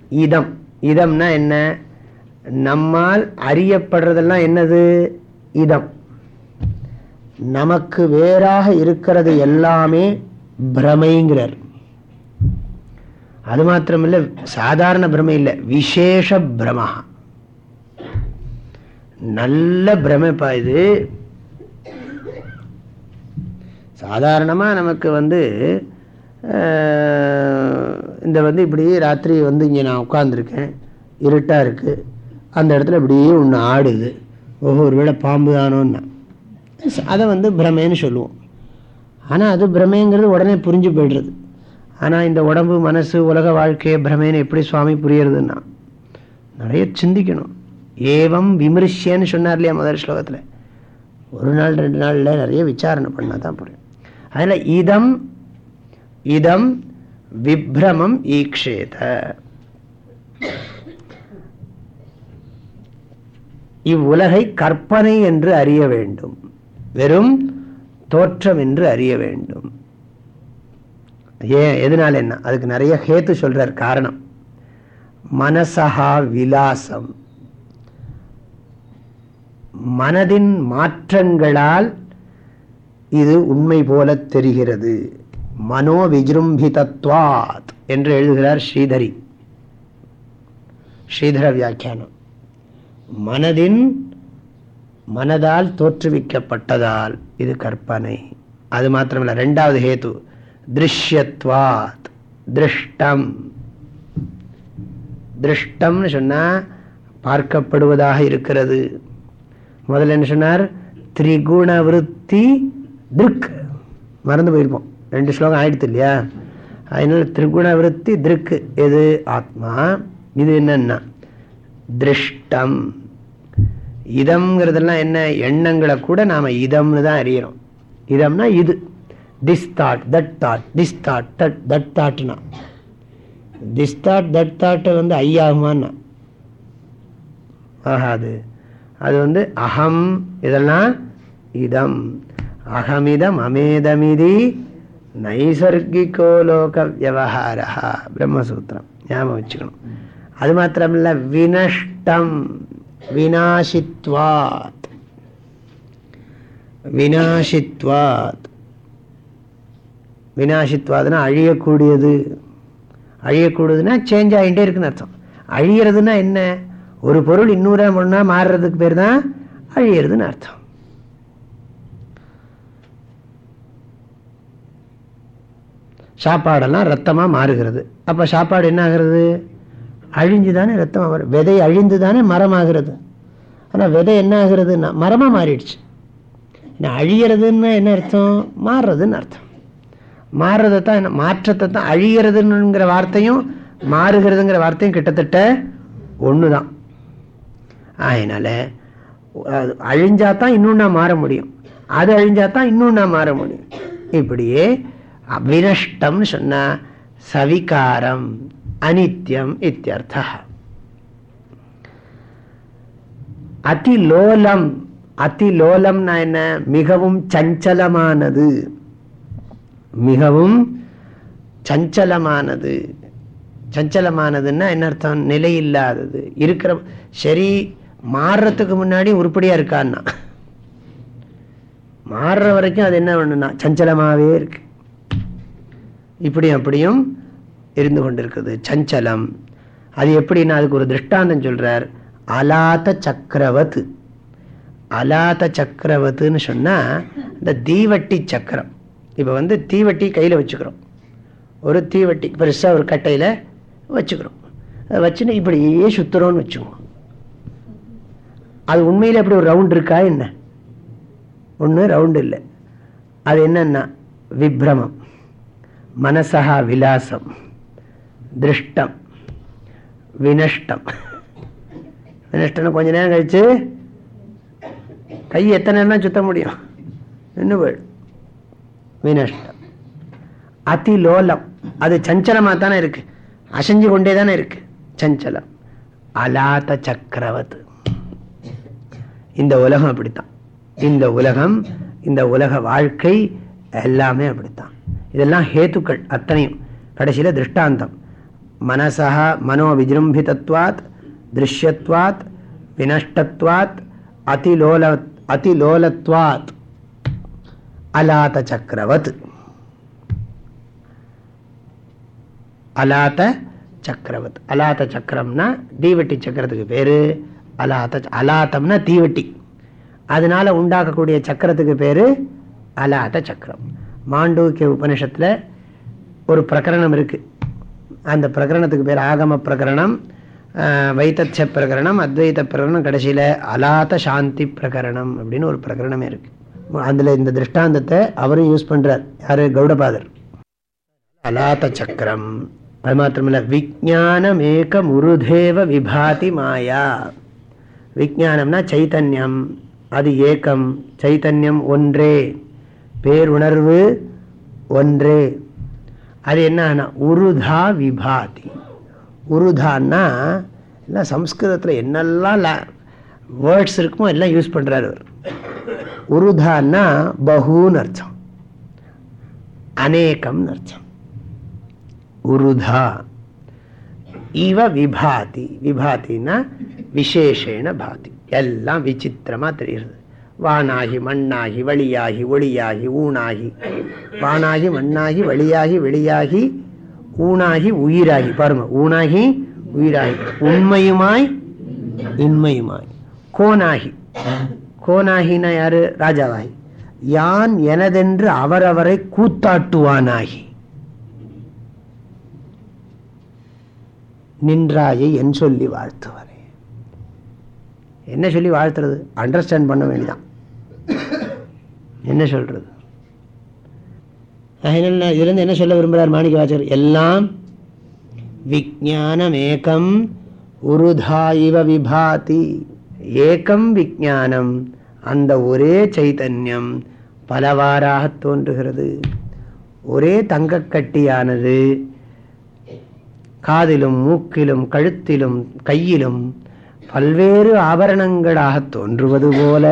இதம் இதம்னா என்ன? நம்மால் அறியப்படுறதெல்லாம் என்னது? இதம் நமக்கு வேறாக இருக்கிறது எல்லாமே பிரமைங்கிறார். அது மாத்திரமில்லை சாதாரண பிரமை இல்லை விசேஷ பிரமா நல்ல பிரமைப்பா இது. சாதாரணமாக நமக்கு வந்து இந்த வந்து இப்படி ராத்திரி வந்து இங்கே நான் உட்காந்துருக்கேன் இருட்டாக இருக்குது அந்த இடத்துல இப்படியே ஒன்று ஆடுது. ஒவ்வொரு வேளை பாம்பு தானோன்னா. அதை வந்து பிரமைன்னு சொல்லுவோம். ஆனால் அது பிரமைங்கிறது உடனே புரிஞ்சு போய்டுறது. ஆனால் இந்த உடம்பு மனசு உலக வாழ்க்கையை பிரமைன்னு எப்படி சுவாமி புரியறதுன்னா நிறைய சிந்திக்கணும். ஏவம் விமர்சியன்னு சொன்னார் இல்லையா முதல் ஸ்லோகத்தில்? ஒரு நாள் ரெண்டு நாளில் நிறைய விசாரணை பண்ணால் தான் புரியும். அதில் இதம் இதம் விப்ரமம் ஈக்ஷேத. இவ்வுலகை கற்பனை என்று அறிய வேண்டும். வெறும் தோற்றம் என்று அறிய வேண்டும். ஏன் எதனால என்ன? அதுக்கு நிறைய ஹேத்து சொல்றார் காரணம். மனசகா விலாசம். மனதின் மாற்றங்களால் இது உண்மை போல தெரிகிறது. மனோ விஜృంభిதத்வாத் என்று எழுதுகிறார் ஸ்ரீதரி. ஸ்ரீதர வியாக்கியானம். மனதின் மனதால் தோற்றுவிக்கப்பட்டதால் இது கற்பனை. அது மாத்திரமல்ல ரெண்டாவது ஹேத்து திருஷ்யத்வாத் திருஷ்டம். திருஷ்டம்னு சொன்னால் பார்க்கப்படுவதாக இருக்கிறது. முதல்ல என்ன சொன்னார்? திரிகுண விருத்தி திருக். மறந்து போயிருப்போம். ரெண்டு ஸ்லோகம் ஆயிடுத்து இல்லையா? அதனால திருகுண விருத்தி திருக்கு எது? ஆத்மா. இது என்னன்னா? திருஷ்டம். இதம்ங்கிறதெல்லாம் என்ன? எண்ணங்களை கூட நாம் இதம்னு தான் அறியறோம். இதம்னா இது. This thought that thought this thought that that தாட்னா this thought that தாட்டை வந்து ஐயாகுமான்னா? ஆகாது அது. வந்து அகம் இதெல்லாம் இதம். அகமிதம் அமேதமிதி நைசர்கிகோ லோக வியவஹாரா பிரம்மசூத்திரம் ஞாபகம் வச்சுக்கணும் அது மாத்திரமில்ல வினஷ்டம் வினாசித்வாத் வினாசித்வாத் வினாசித்வாதுன்னா அழியக்கூடியது அழியக்கூடியதுன்னா சேஞ்ச் ஆகிட்டே இருக்குன்னு அர்த்தம் அழியறதுன்னா என்ன ஒரு பொருள் இன்னொரு ஒன்றா மாறுறதுக்கு பேர் தான் அழியறதுன்னு அர்த்தம் சாப்பாடெல்லாம் ரத்தமாக மாறுகிறது. அப்போ சாப்பாடு என்ன ஆகிறது அழிஞ்சு தானே ரத்தமாக வரும் விதை அழிந்து தானே மரமாகிறது. ஆனால் விதை என்ன ஆகுறதுன்னா மரமாக மாறிடுச்சு அழியறதுன்னு என்ன அர்த்தம்? மாறுறதுன்னு அர்த்தம். மாறுறதை தான் என்ன மாற்றத்தை தான் அழிகிறதுங்கிற வார்த்தையும் மாறுகிறதுங்கிற வார்த்தையும் கிட்டத்தட்ட ஒன்று தான் அதனால் அழிஞ்சாதான் இன்னொன்னா மாற முடியும். அது அழிஞ்சாதான் இன்னொன்னா மாற முடியும். இப்படியே வினஷ்டம்னு சொன்னா சவிகாரம் அனித்யம் இத்தியர்த்த அதிலோலம் அதிலோலம்னா என்ன? மிகவும் சஞ்சலமானது. மிகவும் சஞ்சலமானது. சஞ்சலமானதுன்னா என்ன அர்த்தம்? நிலை இல்லாதது இருக்கிற சரி மாறுறதுக்கு முன்னாடி உருப்படியா இருக்கான்னா. மாறுற வரைக்கும் அது என்ன பண்ணுன்னா சஞ்சலமாகவே இருக்கு. இப்படியும் அப்படியும் இருந்து கொண்டிருக்குது. சஞ்சலம். அது எப்படின்னா அதுக்கு ஒரு திருஷ்டாந்தம் சொல்கிறார் அலாத்த சக்கரவத். அலாத சக்கரவத்துன்னு சொன்னால் இந்த தீவட்டி சக்கரம். இப்போ வந்து தீவட்டி கையில் வச்சுக்கிறோம். ஒரு தீவட்டி பெருசாக ஒரு கட்டையில் வச்சுக்கிறோம். அதை வச்சுன்னு இப்படியே சுத்துறோம்னு வச்சுக்குவோம் அது உண்மையில் எப்படி ஒரு ரவுண்ட் இருக்கா என்ன? ஒன்று ரவுண்டு இல்லை. அது என்னென்னா விப்ரமம். மனசா விலாசம் திருஷ்டம் வினஷ்டம். வினஷ்டம் கொஞ்ச நேரம் கழிச்சு கை எத்தனை நேரம் சுத்த முடியும். இன்னும் போயிடும் வினஷ்டம். அதிலோலம். அது சஞ்சலமாக தானே இருக்கு. அசைஞ்சு கொண்டே தானே இருக்கு. சஞ்சலம். அலாத சக்கரவத். இந்த உலகம் அப்படித்தான். இந்த உலகம் இந்த உலக வாழ்க்கை எல்லாமே அப்படித்தான். இதெல்லாம் ஹேத்துக்கள் அத்தனையும். கடைசியில் திருஷ்டாந்தம். மனசா மனோ விஜிரும்பிதத்வாத் திருஷ்யத்வாத் வினஷ்டத்வாத் அதிலோல அதிலோலத்வாத். அலாத்த சக்கரவத் அலாத்த சக்கரவத் அலாத்த சக்கரம்னா தீவெட்டி சக்கரத்துக்கு பேர். அலாத்த அலாத்தம்னா தீவெட்டி. அதனால உண்டாக்கக்கூடிய சக்கரத்துக்கு பேர் அலாத்த சக்கரம். மாண்டூக்கிய உபனிஷத்தில் ஒரு பிரகரணம் இருக்குது அந்த பிரகரணத்துக்கு பேர் ஆகம பிரகரணம் வைத்தச்ச பிரகரணம் அத்வைத பிரகரணம் கடைசியில் அலாத்த சாந்தி பிரகரணம் அப்படின்னு ஒரு பிரகரணமே இருக்குது அதில் இந்த திருஷ்டாந்தத்தை அவரும் யூஸ் பண்ணுறார் யார்? கௌடபாதர். அலாத்த சக்கரம். அது மாத்திரமில்ல விஞ்ஞானம் ஏகம் உருதேவ விபாதி மாயா. விஜானம்னா சைத்தன்யம் அது ஏக்கம் சைத்தன்யம் ஒன்றே. பேருணர்வு ஒன்று. அது என்னன்னா உருதா விபாதி. உருதான்னா எல்லாம் சம்ஸ்கிருதத்தில் என்னெல்லாம் வேர்ட்ஸ் இருக்குமோ எல்லாம் யூஸ் பண்ணுறாரு அவர். உருதான்னா பகுன்னு அர்த்தம். அநேகம்னு அர்த்தம். உருதா. இவ விபாதி. விபாத்தின்னா விசேஷேன பாதி. எல்லாம் விசித்திரமாக தெரிகிறது. வானாகி மண்ணாகி வழியாகி ஒளியாகி ஊனாகி. வானாகி மண்ணாகி வழியாகி வெளியாகி ஊனாகி உயிராகி. பாருங்க ஊனாகி உயிராகி. உண்மையுமாய் இன்மையுமாய். கோனாகி. கோனாகினா யாரு? ராஜாவாகி. யான் எனதென்று அவரவரை கூத்தாட்டுவானாகி. நின்றாயை என் சொல்லி வாழ்த்துவரே. என்ன சொல்லி வாழ்த்துறது? அண்டர்ஸ்டாண்ட் பண்ண வேண்டியதான் என்ன சொல்றது? இதுலேருந்து என்ன சொல்ல விரும்புகிறார் மாணிக்க வாச்சகர் எல்லாம் விஜானம் ஏகம் உருதா இவ விபாதி. ஏகம் விஜானம் அந்த ஒரே சைத்தன்யம் பலவாறாக தோன்றுகிறது. ஒரே தங்கக்கட்டியானது காதிலும் மூக்கிலும் கழுத்திலும் கையிலும் பல்வேறு ஆபரணங்களாக தோன்றுவது போல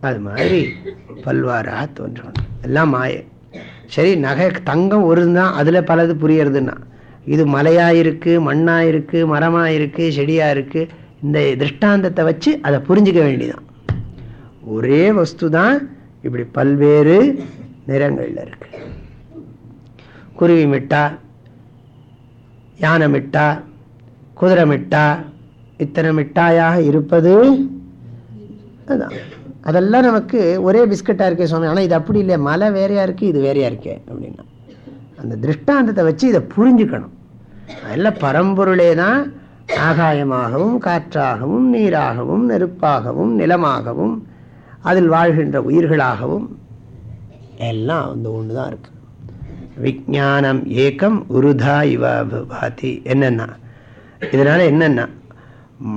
அது மாதிரி பல்வாறாக தோன்றணும் எல்லாம் மாயை. சரி நகை தங்கம் ஒரு தான் அதில் பலது புரியறதுன்னா. இது மலையாக இருக்குது மண்ணாக இருக்குது மரமாக இருக்குது செடியாக இருக்குது இந்த திருஷ்டாந்தத்தை வச்சு அதை புரிஞ்சிக்க வேண்டிதான் ஒரே வஸ்து தான் இப்படி பல்வேறு நிறங்களில் இருக்கு. குருவி மிட்டா யானை மிட்டா குதிரை மிட்டா இத்தனை மிட்டாயாக இருப்பது? அதுதான் அதெல்லாம் நமக்கு ஒரே பிஸ்கட்டாக இருக்கே சுவாமி. ஆனால் இது அப்படி இல்லை. மலை வேறையாக இருக்குது இது வேறையாக இருக்கே அப்படின்னா. அந்த திருஷ்டாந்தத்தை வச்சு இதை புரிஞ்சுக்கணும். அதெல்லாம் பரம்பொருளே தான். ஆகாயமாகவும் காற்றாகவும் நீராகவும் நெருப்பாகவும் நிலமாகவும் அதில் வாழ்கின்ற உயிர்களாகவும் எல்லாம் அந்த ஒன்று தான் இருக்கு. விஜானம் ஏக்கம் உருதா இவ பாதி. என்னென்னா இதனால் என்னென்னா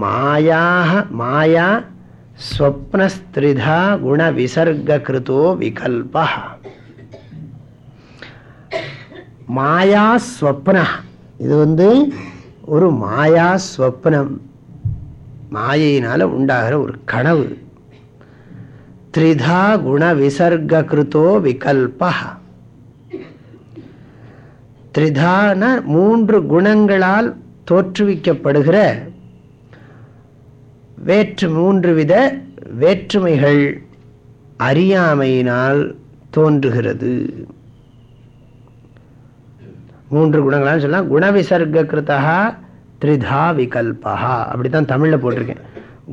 மாயாக மாயா ஸ்வப்னஸ்திரிதா குண விசர்கிருதோ விகல்பா. மாயா ஸ்வப்ன. இது வந்து ஒரு மாயா ஸ்வப்னம். மாயினால உண்டாகிற ஒரு கனவு. த்ரிதா குண விசர்கிருதோ விகல்பா. த்ரிதான மூன்று குணங்களால் தோற்றுவிக்கப்படுகிற வேற்று மூன்று வித வேற்றுமைகள் அறியாமையினால் தோன்றுகிறது. மூன்று குணங்களான்னு சொல்லலாம் குணவிசர்க்கிருத்தா த்ரிதா விகல்பா அப்படித்தான் தமிழில் போட்டிருக்கேன்.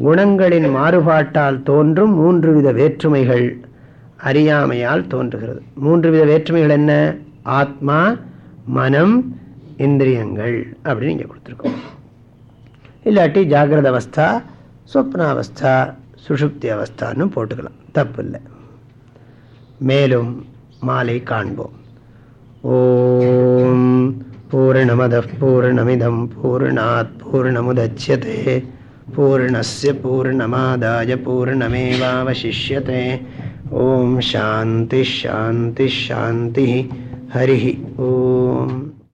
குணங்களின் மாறுபாட்டால் தோன்றும் மூன்று வித வேற்றுமைகள் அறியாமையால் தோன்றுகிறது. மூன்று வித வேற்றுமைகள் என்ன? ஆத்மா மனம் இந்திரியங்கள் அப்படின்னு இங்கே கொடுத்துருக்கோம். இல்லாட்டி ஜாகிரத அவஸ்தா சொப்னாவஸ்தா சுஷுப்தி அவஸ்தான்னு போட்டுக்கலாம். தப்பு இல்லை மேலும் மாலை காண்போம். ஓம் பூர்ணமத பூர்ணமிதம் பூர்ணாத் பூர்ணமுதட்சியதே பூர்ணஸ்ய பூர்ணமாதாய பூர்ணமேவாவசிஷ்யते ஓம் சாந்தி ஷாந்தி ஷாந்தி ஹரி ஓம்.